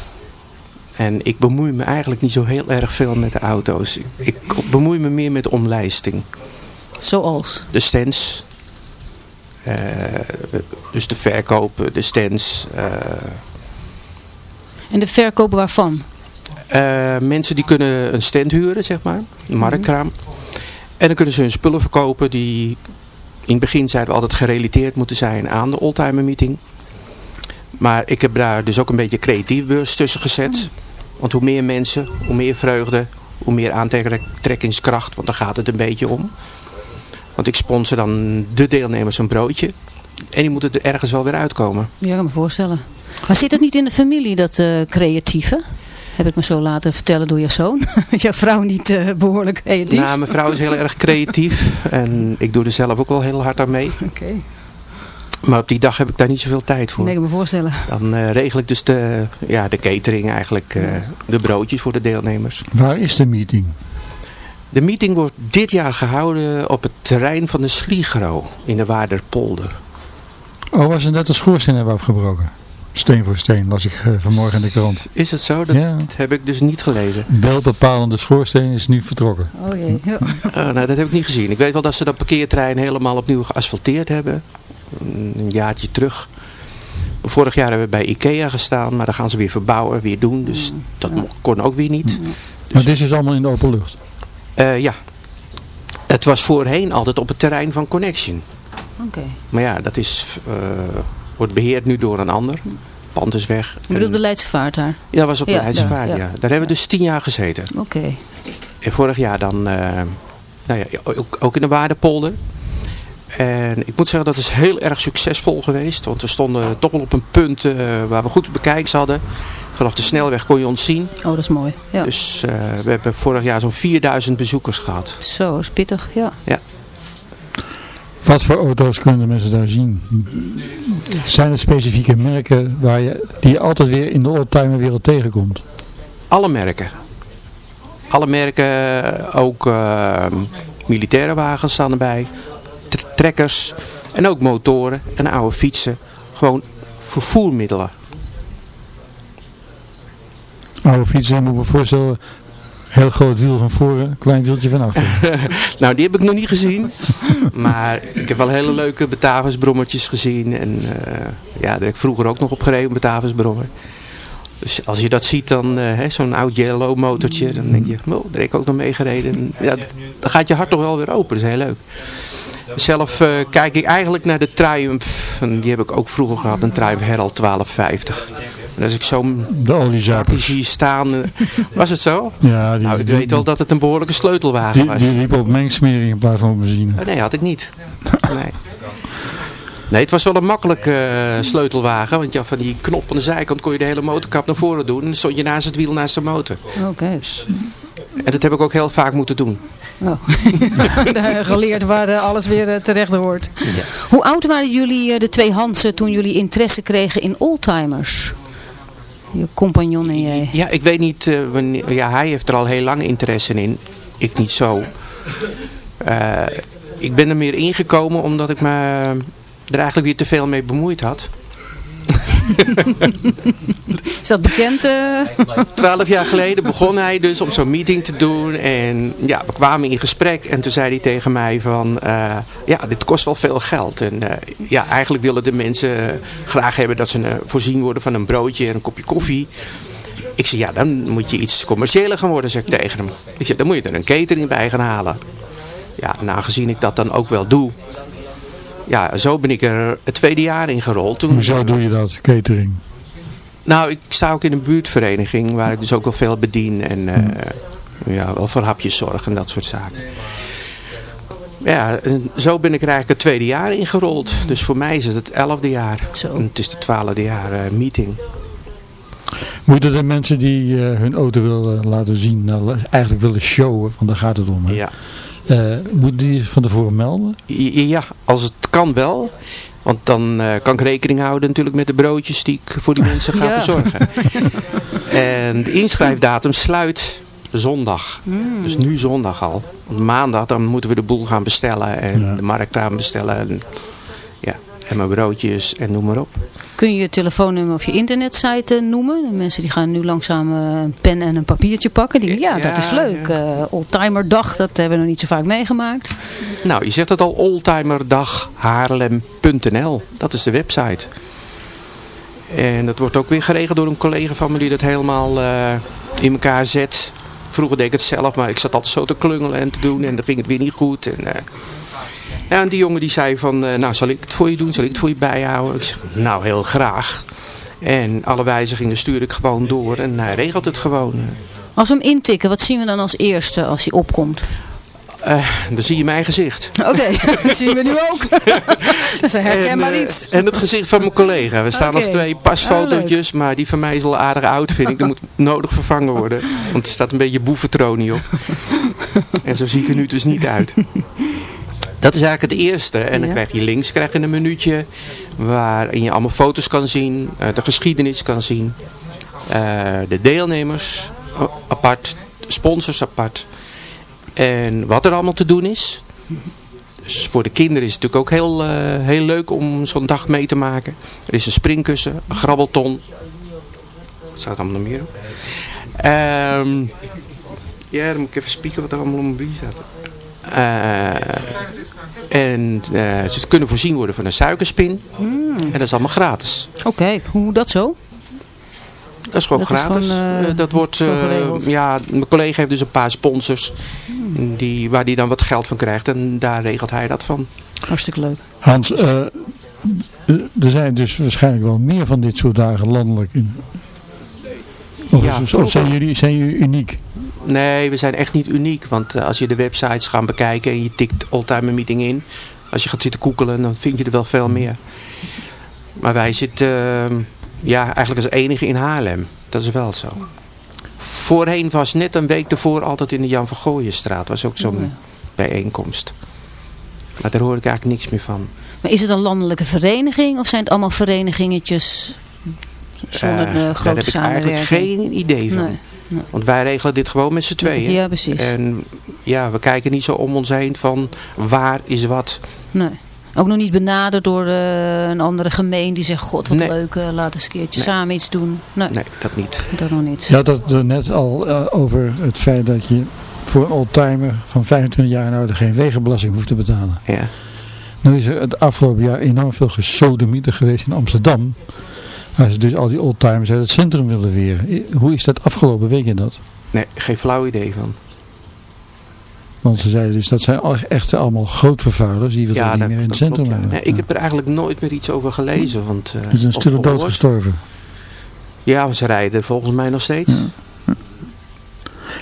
En ik bemoei me eigenlijk niet zo heel erg veel met de auto's. Ik, bemoei me meer met de omlijsting. Zoals. De stands. eh, dus de verkoop, de stands. eh, En de verkopen waarvan? Eh, mensen die kunnen een stand huren, zeg maar. Een marktkraam. En dan kunnen ze hun spullen verkopen die in het begin zeiden we altijd gerelateerd moeten zijn aan de oldtimer meeting. Maar ik heb daar dus ook een beetje creatief beurs tussen gezet. Want hoe meer mensen, hoe meer vreugde, hoe meer aantrekkingskracht. Want daar gaat het een beetje om. Want ik sponsor dan de deelnemers een broodje. En die moeten er ergens wel weer uitkomen. Ja, ik kan me voorstellen. Maar zit het niet in de familie, dat eh, creatieve? Heb ik me zo laten vertellen door je zoon. Is (laughs) jouw vrouw niet eh, behoorlijk creatief? Nou, mijn vrouw is heel erg creatief. (laughs) En ik doe er zelf ook wel heel hard aan mee. Oké, Maar op die dag heb ik daar niet zoveel tijd voor. nee, ik me voorstellen. Dan eh, regel ik dus de, ja, de catering eigenlijk. eh, de broodjes voor de deelnemers. Waar is de meeting? De meeting wordt dit jaar gehouden op het terrein van de Sligro in de Waarderpolder. Oh, was het net de schoorsteen hebben afgebroken? Steen voor steen, las ik eh, vanmorgen in de krant. Is het zo? Dat Ja. heb ik dus niet gelezen. Belbepalende schoorsteen is nu vertrokken. Oh jee. Ja. (laughs) Nou, dat heb ik niet gezien. Ik weet wel dat ze dat parkeerterrein helemaal opnieuw geasfalteerd hebben. Een jaartje terug. Vorig jaar hebben we bij Ikea gestaan, maar dan gaan ze weer verbouwen, weer doen. Dus dat mo- kon ook weer niet. Maar dit is dus allemaal in de open lucht. Eh, ja. Het was voorheen altijd op het terrein van Connection. Oké. Maar ja, dat is, eh, wordt beheerd nu door een ander. Pand is weg. Je bedoelt de Leidse Vaart daar? ja, dat was op de Ja, Leidse Vaart, ja. Daar hebben we dus tien jaar gezeten. Oké. En vorig jaar dan, eh, nou ja, ook, ook in de Waardepolder. En ik moet zeggen, dat is heel erg succesvol geweest. Want we stonden toch wel op een punt eh, waar we goed bekijks hadden. Vanaf de snelweg kon je ons zien. Oh, dat is mooi. Ja. Dus eh, we hebben vorig jaar zo'n 4000 bezoekers gehad. Zo, is pittig. Ja. Wat voor auto's kunnen de mensen daar zien? Zijn er specifieke merken waar je, die je altijd weer in de oldtimer wereld tegenkomt? Alle merken. Alle merken, ook eh, militaire wagens staan erbij. Trekkers en ook motoren en oude fietsen. Gewoon vervoermiddelen. Oude fietsen, moet ik me voorstellen, heel groot wiel van voren, klein wieltje van achteren. (laughs) Nou, die heb ik nog niet gezien. Maar ik heb wel hele leuke Batavus gezien. En eh, ja, daar heb ik vroeger ook nog op gereden, Batavus brommer. Dus als je dat ziet, dan eh, zo'n oud yellow motortje, dan denk je, oh, daar heb ik ook nog mee gereden. Ja, dan gaat je hart toch wel weer open, dat is heel leuk. Zelf eh, kijk ik eigenlijk naar de Triumph, en die heb ik ook vroeger gehad, een Triumph Herald 1250. En als ik oliezuipers. zie staan, eh, was het zo? (laughs) Ja, die, Nou, ik die, weet wel dat het een behoorlijke sleutelwagen die, was. die liepen op mengsmering in plaats van op benzine. Oh, nee, had ik niet. Nee. Nee, het was wel een makkelijke eh, sleutelwagen. Want ja, van die knop aan de zijkant kon je de hele motorkap naar voren doen. En dan stond je naast het wiel naast de motor. Oké. En dat heb ik ook heel vaak moeten doen. Oh. (laughs) Geleerd waar eh, alles weer eh, terecht hoort. Hoe oud waren jullie, eh, de twee Hansen, toen jullie interesse kregen in oldtimers? Je compagnon en jij. Ja, ik weet niet wanneer... Ja, hij heeft er al heel lang interesse in. Ik niet zo. Ik ben er meer ingekomen omdat ik me er eigenlijk weer te veel mee bemoeid had. (laughs) Is dat bekend? eh? Twaalf jaar geleden begon hij dus om zo'n meeting te doen. En ja, we kwamen in gesprek. En toen zei hij tegen mij van... eh, ja, dit kost wel veel geld. En eh, ja, eigenlijk willen de mensen graag hebben dat ze voorzien worden van een broodje en een kopje koffie. Ik zei, ja, dan moet je iets commerciëler gaan worden, zeg ik tegen hem. Ik zei, dan moet je er een catering bij gaan halen. Ja, en aangezien ik dat dan ook wel doe... Ja, zo ben ik er het tweede jaar in gerold. Toen, Hoezo doe je dat, catering? nou, ik sta ook in een buurtvereniging waar ik dus ook wel veel bedien en eh, ja, wel voor hapjes zorg en dat soort zaken. Ja, en zo ben ik er eigenlijk het tweede jaar ingerold. Dus voor mij is het het elfde jaar. Zo. En het is de twaalfde jaar eh, meeting. Moeten de mensen die eh, hun auto willen laten zien, nou, eigenlijk willen showen, want daar gaat het om. hè? Ja. Eh, moeten die van tevoren melden? Ja, als het kan wel. Want dan eh, kan ik rekening houden natuurlijk met de broodjes die ik voor die (laughs) mensen ga Ja. verzorgen. (laughs) en de inschrijfdatum sluit zondag. Dus nu zondag al. Want maandag dan moeten we de boel gaan bestellen. En Ja. de markt gaan bestellen. En, en mijn broodjes en noem maar op. Kun je je telefoonnummer of je internetsite noemen? De mensen die gaan nu langzaam eh, een pen en een papiertje pakken. Die denken, ja, dat Ja, is leuk. Eh Oldtimerdag, dat hebben we nog niet zo vaak meegemaakt. Nou, je zegt het al, oldtimerdaghaarlem.nl. Dat is de website. En dat wordt ook weer geregeld door een collega van me die dat helemaal eh, in elkaar zet. Vroeger deed ik het zelf, maar ik zat altijd zo te klungelen en te doen en dan ging het weer niet goed. En, eh, en die jongen die zei van, eh, nou zal ik het voor je doen, zal ik het voor je bijhouden? Ik zeg, nou heel graag. En alle wijzigingen stuur ik gewoon door en hij regelt het gewoon. Als we hem intikken, wat zien we dan als eerste als hij opkomt? Eh, dan zie je mijn gezicht. Oké, (laughs) dat zien we nu ook. (laughs) dat is een herkenbaar en, eh, iets. en het gezicht van mijn collega. We staan als twee Oh, pasfotootjes, maar die van mij is al aardig oud, vind ik. Dat moet (laughs) nodig vervangen worden. Want er staat een beetje boeventronie op. en zo zie ik er nu dus niet uit. Dat is eigenlijk het eerste. En dan Ja. krijg je links krijg je een minuutje waarin je allemaal foto's kan zien, eh, de geschiedenis kan zien, de deelnemers apart, sponsors apart en wat er allemaal te doen is. Dus voor de kinderen is het natuurlijk ook heel, eh, heel leuk om zo'n dag mee te maken. Er is een springkussen, een grabbelton. Wat staat er allemaal nog meer op? Ehm, ja, dan moet ik even spieken wat er allemaal op mijn staat. Eh, en eh, ze kunnen voorzien worden van een suikerspin. En dat is allemaal gratis. Oké, hoe dat zo? Dat is gewoon Dat is gratis. gewoon, eh, Eh, dat wordt, eh, ja, mijn collega heeft dus een paar sponsors. Die, waar die dan wat geld van krijgt. En daar regelt hij dat van. Hartstikke leuk. Hans, er zijn dus waarschijnlijk wel meer van dit soort dagen landelijk. In. Of, Ja, is- of zijn, jullie, zijn jullie uniek? Nee, we zijn echt niet uniek. Want als je de websites gaat bekijken en je tikt Oldtimer Meeting in. Als je gaat zitten koekelen, dan vind je er wel veel meer. Maar wij zitten eh, ja, eigenlijk als enige in Haarlem. Dat is wel zo. Voorheen was net een week ervoor altijd in de Jan van Gooienstraat. was ook zo'n ja. bijeenkomst. Maar daar hoor ik eigenlijk niks meer van. Maar is het een landelijke vereniging of zijn het allemaal verenigingetjes zonder Eh, uh, daar grote heb ik eigenlijk geen idee van. Nee, nee. Want wij regelen dit gewoon met z'n tweeën. Ja, precies. En ja, we kijken niet zo om ons heen van waar is wat. Nee. Ook nog niet benaderd door eh, een andere gemeente die zegt, god wat Nee. leuk, eh, laten we eens een keertje Nee. samen iets doen. Nee, Nee, dat niet. dat nog niet. Je had het er net al eh, over het feit dat je voor een oldtimer van 25 jaar en ouder geen wegenbelasting hoeft te betalen. Ja. Nu is er het afgelopen jaar enorm veel gesodemieter geweest in Amsterdam. Waar ze dus al die oldtimers uit het centrum willen weren. Hoe is dat afgelopen? Weet je dat? Nee, geen flauw idee van. Want ze zeiden dus dat zijn echt allemaal grootvervuilers. Die willen Ja, niet meer in het centrum klopt, ja. hebben. Nee, ik heb er eigenlijk nooit meer iets over gelezen. Want, eh, Het is een stille dood gestorven. Ja, ze rijden volgens mij nog steeds.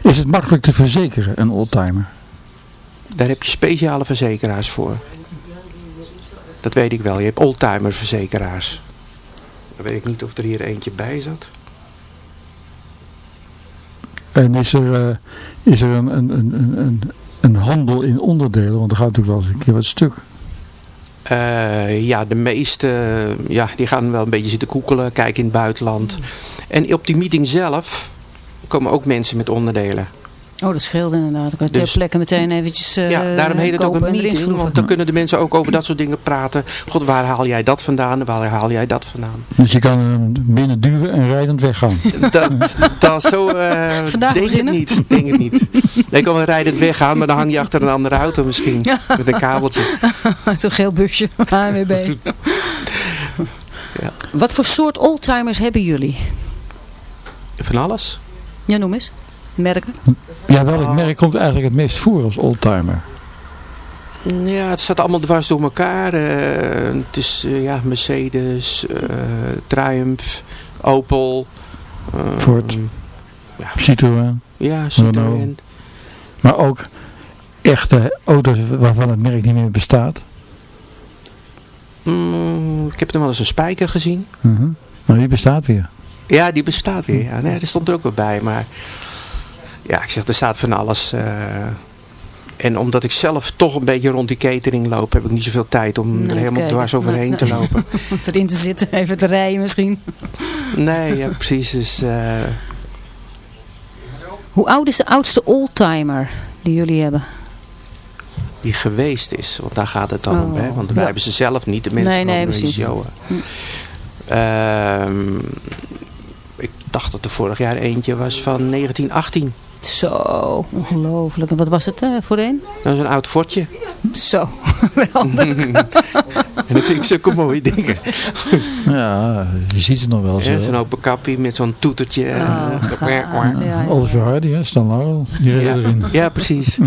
Is het makkelijk te verzekeren, een oldtimer? Daar heb je speciale verzekeraars voor. Dat weet ik wel. Je hebt oldtimer verzekeraars. Dan weet ik niet of er hier eentje bij zat. En is er, eh, is er een, een, een, een- een, handel in onderdelen? Want er gaat natuurlijk wel eens een keer wat stuk. Eh, ja, de meeste ja, die gaan wel een beetje zitten koekelen, kijken in het buitenland. En op die meeting zelf komen ook mensen met onderdelen. Oh, dat scheelde inderdaad. Dan kan je ter Dus- plekke meteen eventjes uh, ja, daarom heet het ook een meeting. Want dan kunnen de mensen ook over dat soort dingen praten. God, waar haal jij dat vandaan waar haal jij dat vandaan? Dus je kan hem binnen duwen en rijdend weggaan. Dat, dat zo uh, (laughs) Vandaag denk beginnen? ik niet. Denk ik niet. Ik kan wel rijdend weggaan, maar dan hang je achter een andere auto misschien. Ja. Met een kabeltje. (laughs) Zo'n geel busje, (laughs) ANWB. Ja. Wat voor soort oldtimers hebben jullie? Van alles. Ja, noem eens. Merken? Ja, welk merk komt eigenlijk het meest voor als oldtimer? Ja, het staat allemaal dwars door elkaar. Uh, het is uh, ja, Mercedes, uh, Triumph, Opel. Ford. Ja. Citroën. Ja, Citroën. Maar ook echte auto's waarvan het merk niet meer bestaat. Mm, ik heb er wel eens een spijker gezien. -huh. Maar die bestaat weer. Ja, die bestaat weer. Ja, nee, dat stond er ook wel bij. Maar ja, ik zeg, er staat van alles. Uh, en omdat ik zelf toch een beetje rond die catering loop, heb ik niet zoveel tijd om Nee, er helemaal kijken. dwars overheen te lopen. (laughs) Om erin te zitten, even te rijden misschien. Nee, ja, precies. Dus, uh, Hoe oud is de oudste oldtimer die jullie hebben? die geweest is. Want daar gaat het dan Oh, om. Hè? Want wij ja. hebben ze zelf niet. De mensen Nee, nee, van precies. Joa. Ehm, ik dacht dat er vorig jaar eentje was van 1918. Zo, ongelooflijk. En wat was het uh, voor een? Dat is een oud fortje. Zo, (laughs) geweldig. (laughs) en dat vind ik zulke mooie dingen. Ja, je ziet het nog wel zo. Ja, zo'n open kappie met zo'n toetertje. Oh. Ja, ja. Oliver Hardy, hè, Stan Laurel, die Ja. erin. ja, precies.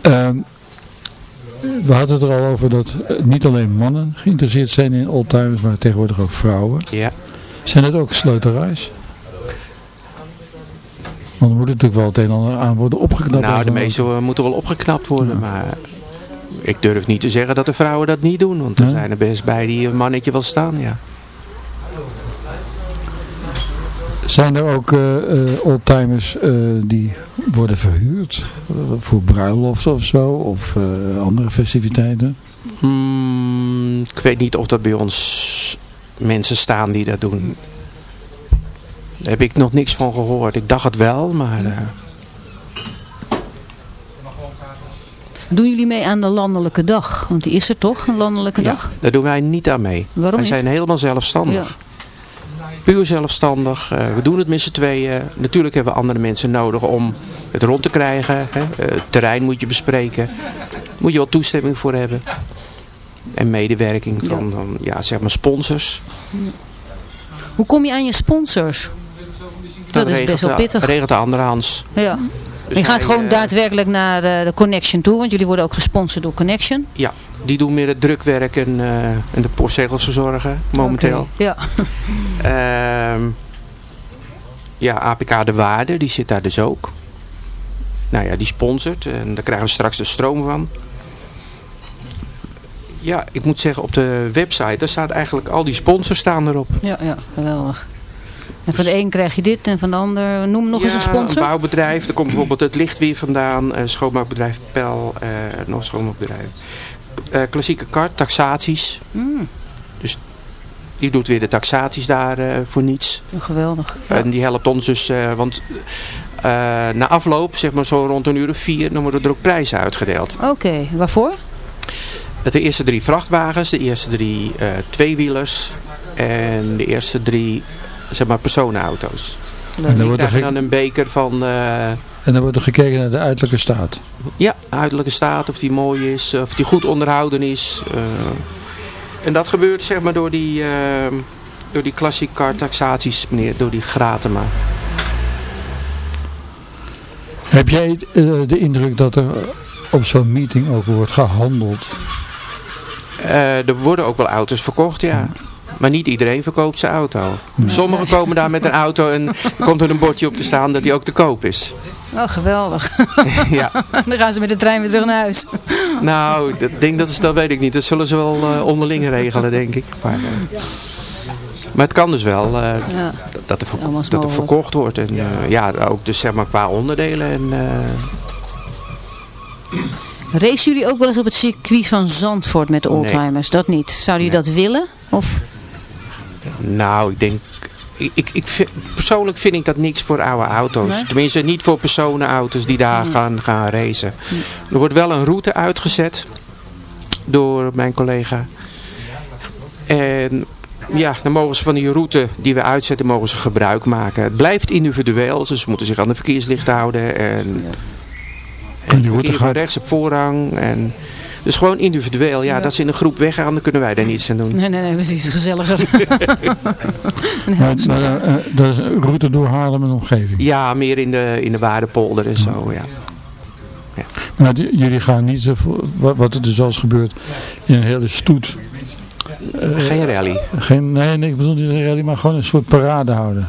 Ehm, we hadden het er al over dat eh, niet alleen mannen geïnteresseerd zijn in oldtimers, maar tegenwoordig ook vrouwen. Ja. Zijn het ook sleutelaars? Want er moet natuurlijk wel het een en ander aan worden opgeknapt. Nou, de meeste moeten wel opgeknapt worden. Maar ik durf niet te zeggen dat de vrouwen dat niet doen. Want er zijn er best bij die een mannetje wel staan. Ja. Zijn er ook eh, eh, oldtimers eh, die worden verhuurd voor bruiloft of zo? Of andere festiviteiten? Hmm, ik weet niet of dat bij ons mensen staan die dat doen. Daar heb ik nog niks van gehoord. Ik dacht het wel, maar... eh, Doen jullie mee aan de landelijke dag? Want die is er toch, een landelijke ja, dag? daar doen wij niet aan mee. Waarom wij niet? zijn helemaal zelfstandig. Ja. Puur zelfstandig. Eh, we doen het met z'n tweeën. Natuurlijk hebben we andere mensen nodig om het rond te krijgen. Hè. Eh, het terrein moet je bespreken. Moet je wel toestemming voor hebben. En medewerking van dan, ja, zeg maar sponsors. Hoe kom je aan je sponsors? Dat is best wel de- pittig. regelt de andere Hans. Ja. Dus je gaat hij, gewoon eh, daadwerkelijk naar eh, de Connection toe, want jullie worden ook gesponsord door Connection. Ja, die doen meer het drukwerk en, eh, en de postzegels verzorgen momenteel. Ja. (laughs) Ehm, ja, APK De Waarde, die zit daar dus ook. Nou ja, die sponsort en daar krijgen we straks de stroom van. Ja, ik moet zeggen op de website, daar staat eigenlijk al die sponsors staan erop. ja, ja, geweldig. En van de een krijg je dit en van de ander, noem nog ja, eens een sponsor. een bouwbedrijf, er komt bijvoorbeeld het lichtweer vandaan, eh, schoonmaakbedrijf Pel, eh, nog schoonmaakbedrijf. Eh, klassieke kart, taxaties. Mm, Die doet weer de taxaties daar voor niets. geweldig. Ja. En die helpt ons dus, want na afloop, zeg maar zo rond een uur of vier, dan worden er ook prijzen uitgedeeld. Oké, waarvoor? De eerste drie vrachtwagens, de eerste drie tweewielers en de eerste drie zeg maar, personenauto's. En dan, wordt er dan een beker van eh, en dan wordt er gekeken naar de uiterlijke staat. ja, uiterlijke staat, of die mooi is, of die goed onderhouden is. eh, En dat gebeurt zeg maar door die, uh, door die classic car taxaties, meneer, door die Gratema. Heb jij de indruk dat er op zo'n meeting ook wordt gehandeld? Uh, er worden ook wel auto's verkocht, ja. Maar niet iedereen verkoopt zijn auto. Nee. Sommigen komen daar met een auto en komt er een bordje op te staan dat die ook te koop is. Oh, geweldig. (laughs) ja. (laughs) Dan gaan ze met de trein weer terug naar huis. (laughs) Nou, dat, denk dat, is, dat weet ik niet. Dat zullen ze wel uh, onderling regelen, denk ik. Maar, uh, maar het kan dus wel uh, ja. dat, er, dat er verkocht wordt. En ja, ook dus zeg maar qua onderdelen. En, Race jullie ook wel eens op het circuit van Zandvoort met oldtimers? Nee. Dat niet. Zou je nee. dat willen? Of... Nou, ik denk... Ik, ik, ik vind, persoonlijk vind ik dat niks voor oude auto's. Nee? Tenminste, niet voor personenauto's die daar nee. gaan, gaan racen. Nee. Er wordt wel een route uitgezet door mijn collega. En ja, dan mogen ze van die route die we uitzetten, mogen ze gebruik maken. Het blijft individueel, dus ze moeten zich aan de verkeerslichten houden. En, ja. en die route gaat rechts op voorrang. En, dus gewoon individueel. Ja, ja, dat ze in een groep weggaan, dan kunnen wij daar niets aan doen. Nee, nee, nee, precies. Gezelliger. (laughs) maar, maar uh, dat is een route door Haarlem en omgeving? Ja, meer in de, in de Waardepolder en zo, ja. ja. Maar die, jullie gaan niet, zo, wat, wat er dus al is gebeurd, in een hele stoet. Uh, geen rally. Geen, nee, nee, ik bedoel niet een rally, maar gewoon een soort parade houden.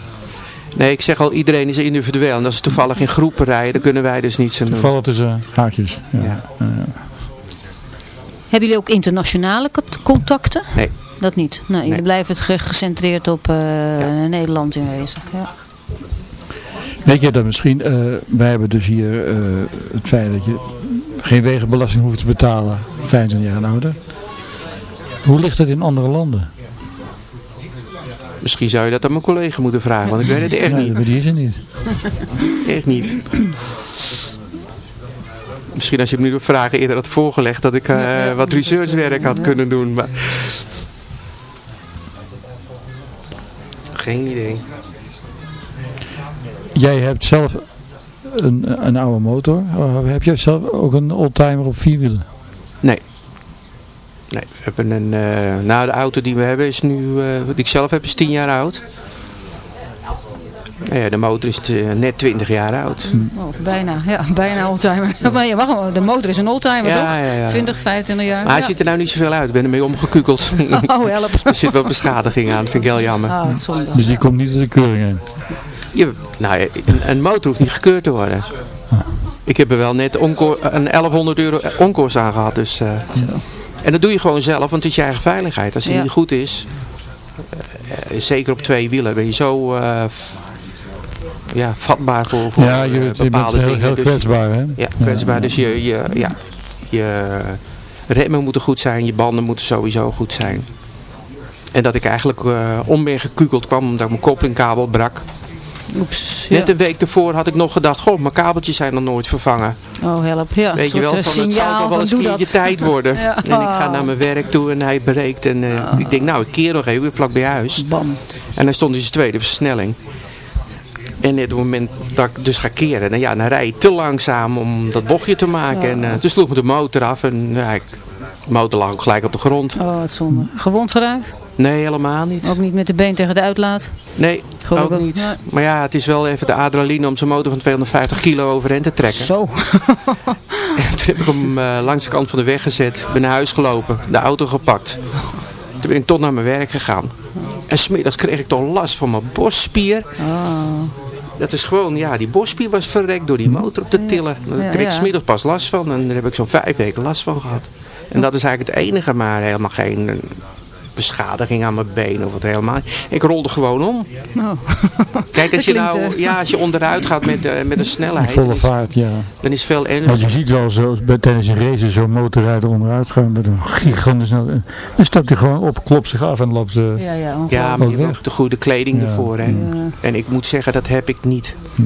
Nee, ik zeg al, iedereen is individueel. En als ze toevallig in groepen rijden, dan kunnen wij dus niets aan doen. Toevallig tussen haakjes. Ja. ja. ja. Hebben jullie ook internationale contacten? Nee. Dat niet? Nee, jullie nee. blijven het gecentreerd op uh, ja. Nederland in wezen. Ja. Weet je dat misschien, uh, wij hebben dus hier uh, het feit dat je geen wegenbelasting hoeft te betalen, 25 jaar en ouder. Hoe ligt het in andere landen? Misschien zou je dat aan mijn collega moeten vragen, want ik weet het echt nee, niet. Maar die is er niet. echt niet. Misschien als je me nu de vragen eerder had voorgelegd dat ik uh, ja, ja. wat researchwerk had kunnen doen. Maar... Geen idee. Jij hebt zelf een, een oude motor. Heb jij zelf ook een oldtimer op vier wielen? Nee. Nee, we hebben een, uh, nou de auto die we hebben is nu, uh, die ik zelf heb is 10 jaar oud. Ja, de motor is net 20 jaar oud. Oh, bijna, ja, bijna oldtimer. (laughs) Maar ja, wacht maar, de motor is een oldtimer ja, toch? Ja, ja. 20, 25 jaar. Maar hij ja. ziet er nou niet zoveel uit. Ik ben ermee omgekukeld. (laughs) Oh, help. (laughs) er zit wel beschadiging aan. Dat vind ik heel jammer. Ah, dus die komt niet door de keuring heen? Je, nou, een, een motor hoeft niet gekeurd te worden. Ik heb er wel net een 1100 euro onkoers aan gehad. Dus, uh, en dat doe je gewoon zelf, want het is je eigen veiligheid. Als die niet goed is, uh, zeker op twee wielen, ben je zo... Uh, ja, vatbaar voor, voor ja, je, bepaalde je bent heel, dingen. heel kwetsbaar, hè? Ja, kwetsbaar. Ja, dus je, je, ja, je remmen moeten goed zijn, je banden moeten sowieso goed zijn. En dat ik eigenlijk uh, om ben gekukeld kwam omdat ik mijn koppelingkabel brak. Oeps, Net ja. een week ervoor had ik nog gedacht, goh, mijn kabeltjes zijn nog nooit vervangen. Oh, help. Ja, Weet je wel, van, het zal toch wel eens een je (laughs) tijd worden. ja. En ik ga naar mijn werk toe en hij breekt. En uh, oh. ik denk, nou, ik keer nog even, vlak bij huis. Bam. En dan stond hij zijn tweede versnelling. En op het moment dat ik dus ga keren, dan, ja, dan rij je te langzaam om dat bochtje te maken. En uh, toen sloeg me de motor af en ja, ik, de motor lag ook gelijk op de grond. Oh, wat zonde. Gewond geraakt? Nee, helemaal niet. Ook niet met de been tegen de uitlaat? Nee, Gelukkig. ook niet. Maar ja, het is wel even de adrenaline om zijn motor van 250 kilo overheen te trekken. Zo. (laughs) en toen heb ik hem uh, langs de kant van de weg gezet, ben naar huis gelopen, de auto gepakt. Toen ben ik tot naar mijn werk gegaan. En smiddags kreeg ik toch last van mijn borstspier. Oh. Dat is gewoon, ja, die borstspier was verrekt door die motor op te tillen. Daar kreeg ik smiddags pas last van en daar heb ik zo'n vijf weken last van gehad. En dat is eigenlijk het enige, maar helemaal geen beschadiging aan mijn been of wat helemaal. Ik rolde gewoon om. Oh. (laughs) Kijk, als je nou, ja, als je onderuit gaat met, uh, met een snelheid. Volle vaart, ja. Dan is veel energie. Want je ziet wel zo, tijdens een race zo'n motorrijder onderuit gaan met een gigantisch Dan stapt hij gewoon op, klopt zich af en loopt ze. Ja, ja, ja, maar je hebt ook de goede kleding ja. ervoor. Hè? Ja. En ik moet zeggen, dat heb ik niet. Hm.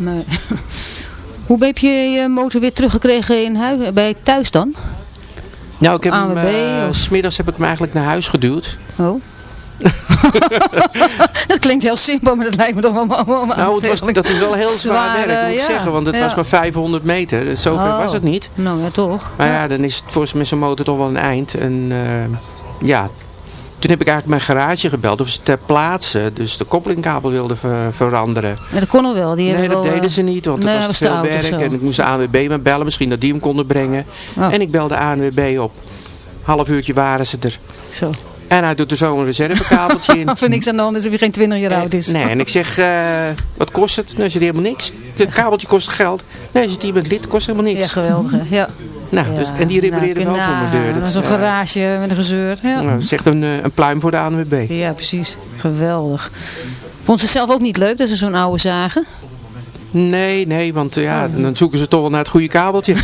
Nee. (laughs) Hoe heb je je motor weer teruggekregen in huis, bij thuis dan? Nou, ik heb AWB, hem, uh, smiddags heb ik hem eigenlijk naar huis geduwd. Oh. (laughs) dat klinkt heel simpel, maar dat lijkt me toch wel... wel nou, het was, dat is wel heel zwaar, zwaar werk, moet ik ja, zeggen. Want het ja. was maar 500 meter. Dus zover oh. was het niet. Nou, ja, toch. Maar ja, dan is het voor met zo'n motor toch wel een eind. En uh, ja, Toen heb ik eigenlijk mijn garage gebeld of ze ter plaatse dus de koppelingkabel wilden ver- veranderen. Ja, dat kon nog wel. Die Nee, dat wel, deden eh, ze niet, want nee, het was was veel werk. En ik moest de ANWB maar bellen, misschien dat die hem konden brengen. Oh. En ik belde de ANWB op. Half uurtje waren ze er. Zo. En hij doet er zo een reservekabeltje in. (laughs) Als er niks aan de hand is, of je geen 20 jaar oud is. Nee, en ik zeg, eh, wat kost het? Nee, ze helemaal niks. Het kabeltje kost geld. Nee, zit hier met lid, kost helemaal niks. Ja, geweldig. hè. Ja. nou, dus, en die repareerde nou, wel voor mijn deur. Dat is een eh, garage met een gezeur. Ja. nou, dat is echt een, eh, een pluim voor de ANWB. ja, precies. Geweldig. Vond ze het zelf ook niet leuk dat ze zo'n oude zagen? Nee, nee, want eh, Oh. ja, dan zoeken ze toch wel naar het goede kabeltje.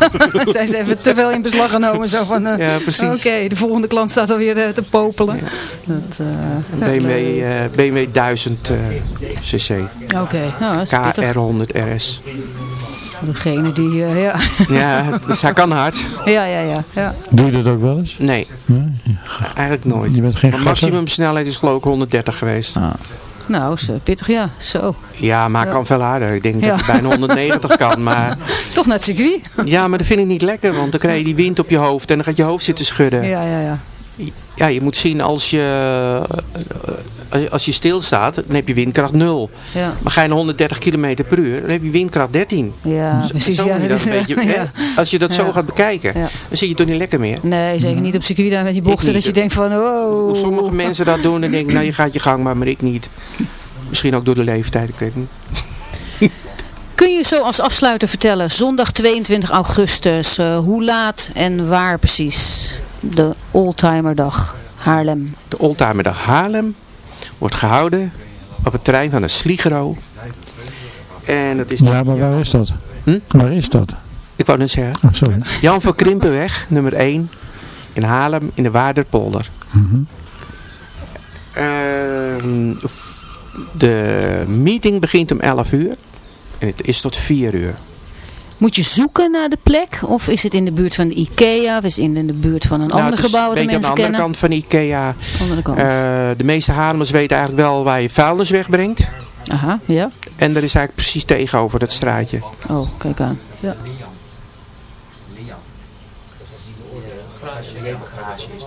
(laughs) Zijn ze even te veel in beslag genomen? Zo van, eh, Ja, precies. Oké, de volgende klant staat alweer eh, te popelen. Dat, eh, ja, BMW, eh, BMW 1000 eh, cc. Oké, nou, dat is pittig. KR100 RS. Degene die, eh, ja. (laughs) Ja, dus hij kan hard. ja, ja, ja, ja. Doe je dat ook wel eens? Nee, Nee? eigenlijk nooit. Je bent geen gasser? maximum snelheid is geloof ik 130 geweest. Ah. Nou, is eh, pittig, ja. Zo. Ja, maar kan veel harder. Ik denk dat ik bijna 190 kan. Maar (laughs) Toch naar het circuit? ja, maar dat vind ik niet lekker. Want dan krijg je die wind op je hoofd. En dan gaat je hoofd zitten schudden. Ja, ja, ja. Ja, je moet zien als je, eh, als je stilstaat, dan heb je windkracht 0. Ja, Maar ga je naar 130 km per uur, dan heb je windkracht 13. ja precies. Zo Ja, dat een beetje, (laughs) ja. Als je dat zo gaat bekijken, dan zit je toch niet lekker meer. Nee, zeker niet op circuit met die bochten. Dat je denkt van, oh. Hoe sommige mensen dat doen, dan denk ik, nou je gaat je gang, maar, maar ik niet. Misschien ook door de leeftijd, ik weet niet. Kun je zo als afsluiter vertellen, zondag 22 augustus, eh, hoe laat en waar precies? De Oldtimerdag Haarlem. De Oldtimerdag Haarlem wordt gehouden op het terrein van de Sligero. En dat is, Ja, maar waar is dat? Hm? Waar is dat? ik wou net zeggen, Oh, sorry. Jan van Krimpenweg, nummer 1, in Haarlem, in de Waarderpolder. Mhm. Ehm, de meeting begint om 11 uur en het is tot 4 uur. Moet je zoeken naar de plek? Of is het in de buurt van de Ikea? Of is het in de buurt van een Nou, ander gebouw dat mensen aan de andere kennen? kant van Ikea. Andere kant. Eh, de meeste Haarlemers weten eigenlijk wel waar je vuilnis wegbrengt. Aha, ja. En dat is eigenlijk precies tegenover dat straatje. Oh, kijk aan. Ja.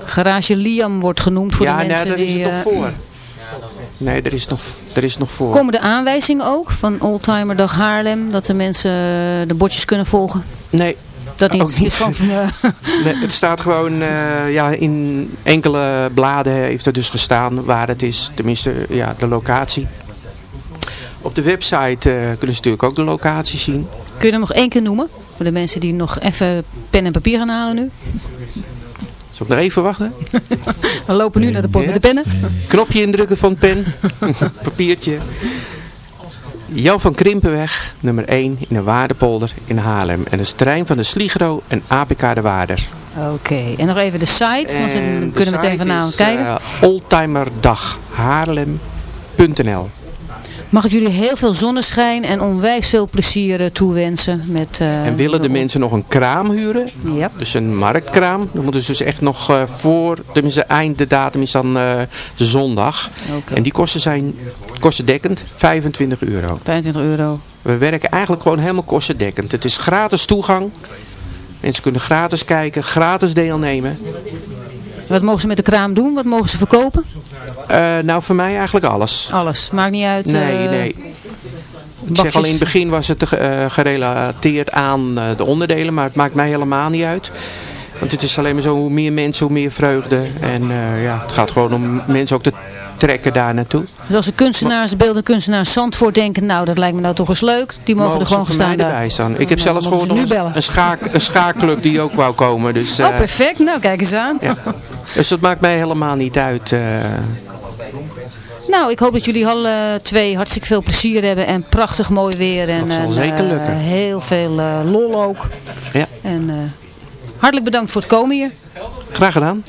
Garage Liam wordt genoemd voor ja, de nee, mensen daar is die... het nog eh, voor. Nee, er is nog, er is nog voor. Komen de aanwijzingen ook van Oldtimerdag Haarlem? Dat de mensen eh, de bordjes kunnen volgen? Nee, Dat niet. Ook niet. van, eh, (laughs) nee, het staat gewoon, eh, ja, in enkele bladen heeft er dus gestaan waar het is. Tenminste, ja, de locatie. Op de website kunnen ze natuurlijk ook de locatie zien. kun je er nog één keer noemen? Voor de mensen die nog even pen en papier gaan halen nu. Zal ik nog even wachten? (laughs) We lopen nu naar de pot met de pennen. Knopje indrukken van pen. (laughs) Papiertje. Jan van Krimpenweg, nummer 1 in de Waardepolder in Haarlem. En de terrein van de Sligro en APK de Waarder. Oké, en nog even de site, want dan kunnen we meteen vanavond is, kijken. oldtimerdaghaarlem.nl Mag ik jullie heel veel zonneschijn en onwijs veel plezier eh, toewensen. Met, eh, En willen de mensen nog een kraam huren? Ja. Dus een marktkraam. Dan moeten ze dus echt nog eh, voor, tenminste eind de datum is dan zondag. Oké. En die kosten zijn kostendekkend 25 euro. 25 euro. We werken eigenlijk gewoon helemaal kostendekkend. Het is gratis toegang. Mensen kunnen gratis kijken, gratis deelnemen. Wat mogen ze met de kraam doen? Wat mogen ze verkopen? Eh, nou, voor mij eigenlijk alles. Alles. Maakt niet uit. Nee, eh, nee. Ik zeg al in het begin was het eh, gerelateerd aan de onderdelen, maar het maakt mij helemaal niet uit. Want het is alleen maar zo, hoe meer mensen, hoe meer vreugde. En ja, het gaat gewoon om mensen ook te trekken daar naartoe. Dus als de kunstenaars, beelden kunstenaars Zandvoort denken, nou dat lijkt me nou toch eens leuk. Die mogen, er gewoon mij staan erbij daar. staan. Ik heb Nou, zelfs gewoon bellen. een, schaak, een schaakclub die ook wou komen. Dus, Oh, eh, perfect. Nou, kijk eens aan. ja. dus dat maakt mij helemaal niet uit. eh. Nou, ik hoop dat jullie alle twee hartstikke veel plezier hebben en prachtig mooi weer. En, Dat zal en, zeker eh, lukken. heel veel eh, lol ook. ja, En eh, hartelijk bedankt voor het komen hier. graag gedaan.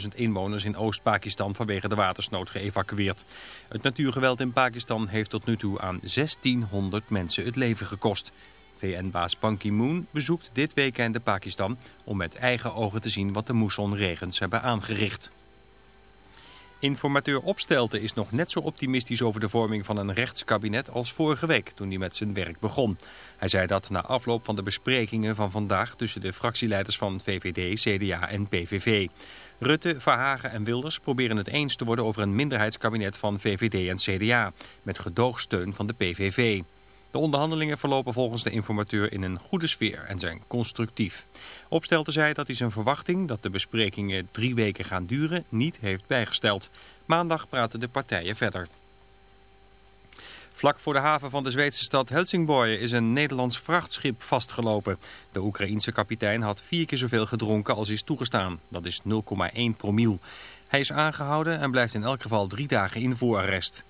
120.000 inwoners in Oost-Pakistan vanwege de watersnood geëvacueerd. Het natuurgeweld in Pakistan heeft tot nu toe aan 1600 mensen het leven gekost. VN-baas Ban Ki-moon bezoekt dit weekend de Pakistan om met eigen ogen te zien wat de moessonregens hebben aangericht. Informateur Opstelten is nog net zo optimistisch over de vorming van een rechtskabinet als vorige week toen hij met zijn werk begon. Hij zei dat na afloop van de besprekingen van vandaag tussen de fractieleiders van VVD, CDA en PVV. Rutte, Verhagen en Wilders proberen het eens te worden over een minderheidskabinet van VVD en CDA, met gedoogsteun van de PVV. De onderhandelingen verlopen volgens de informateur in een goede sfeer en zijn constructief. Opstelte zei dat hij zijn verwachting dat de besprekingen drie weken gaan duren niet heeft bijgesteld. Maandag praten de partijen verder. Vlak voor de haven van de Zweedse stad Helsingborg is een Nederlands vrachtschip vastgelopen. De Oekraïense kapitein had vier keer zoveel gedronken als is toegestaan. Dat is 0,1 promiel. Hij is aangehouden en blijft in elk geval drie dagen in voorarrest.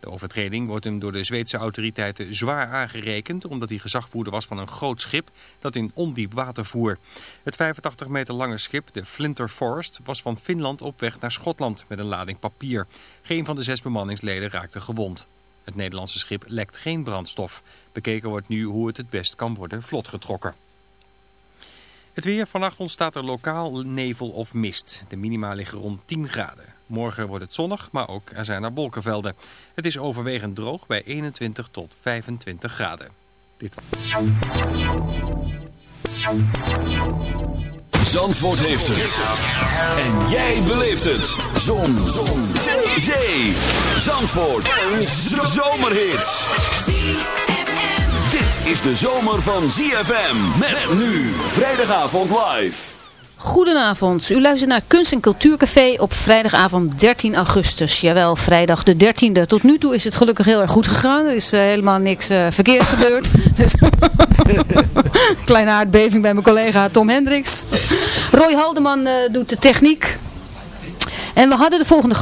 De overtreding wordt hem door de Zweedse autoriteiten zwaar aangerekend... omdat hij gezagvoerder was van een groot schip dat in ondiep water voer. Het 85 meter lange schip, de Flinter Forest, was van Finland op weg naar Schotland met een lading papier. Geen van de zes bemanningsleden raakte gewond. Het Nederlandse schip lekt geen brandstof. Bekeken wordt nu hoe het het best kan worden vlotgetrokken. Het weer. Vannacht ontstaat er lokaal nevel of mist. De minima liggen rond 10 graden. Morgen wordt het zonnig, maar ook er zijn er wolkenvelden. Het is overwegend droog bij 21 tot 25 graden. Dit Zandvoort heeft het. En jij beleeft het. Zon. Zon. Zee. Zandvoort. Een zomerhit. Dit is de zomer van ZFM. Met nu. Vrijdagavond live. Goedenavond, u luistert naar Kunst- en Cultuurcafé op vrijdagavond 13 augustus. Jawel, vrijdag de 13e. Tot nu toe is het gelukkig heel erg goed gegaan. Er is uh, helemaal niks uh, gebeurd. (laughs) Kleine aardbeving bij mijn collega Tom Hendricks. Roy Haldeman uh, doet de techniek. En we hadden de volgende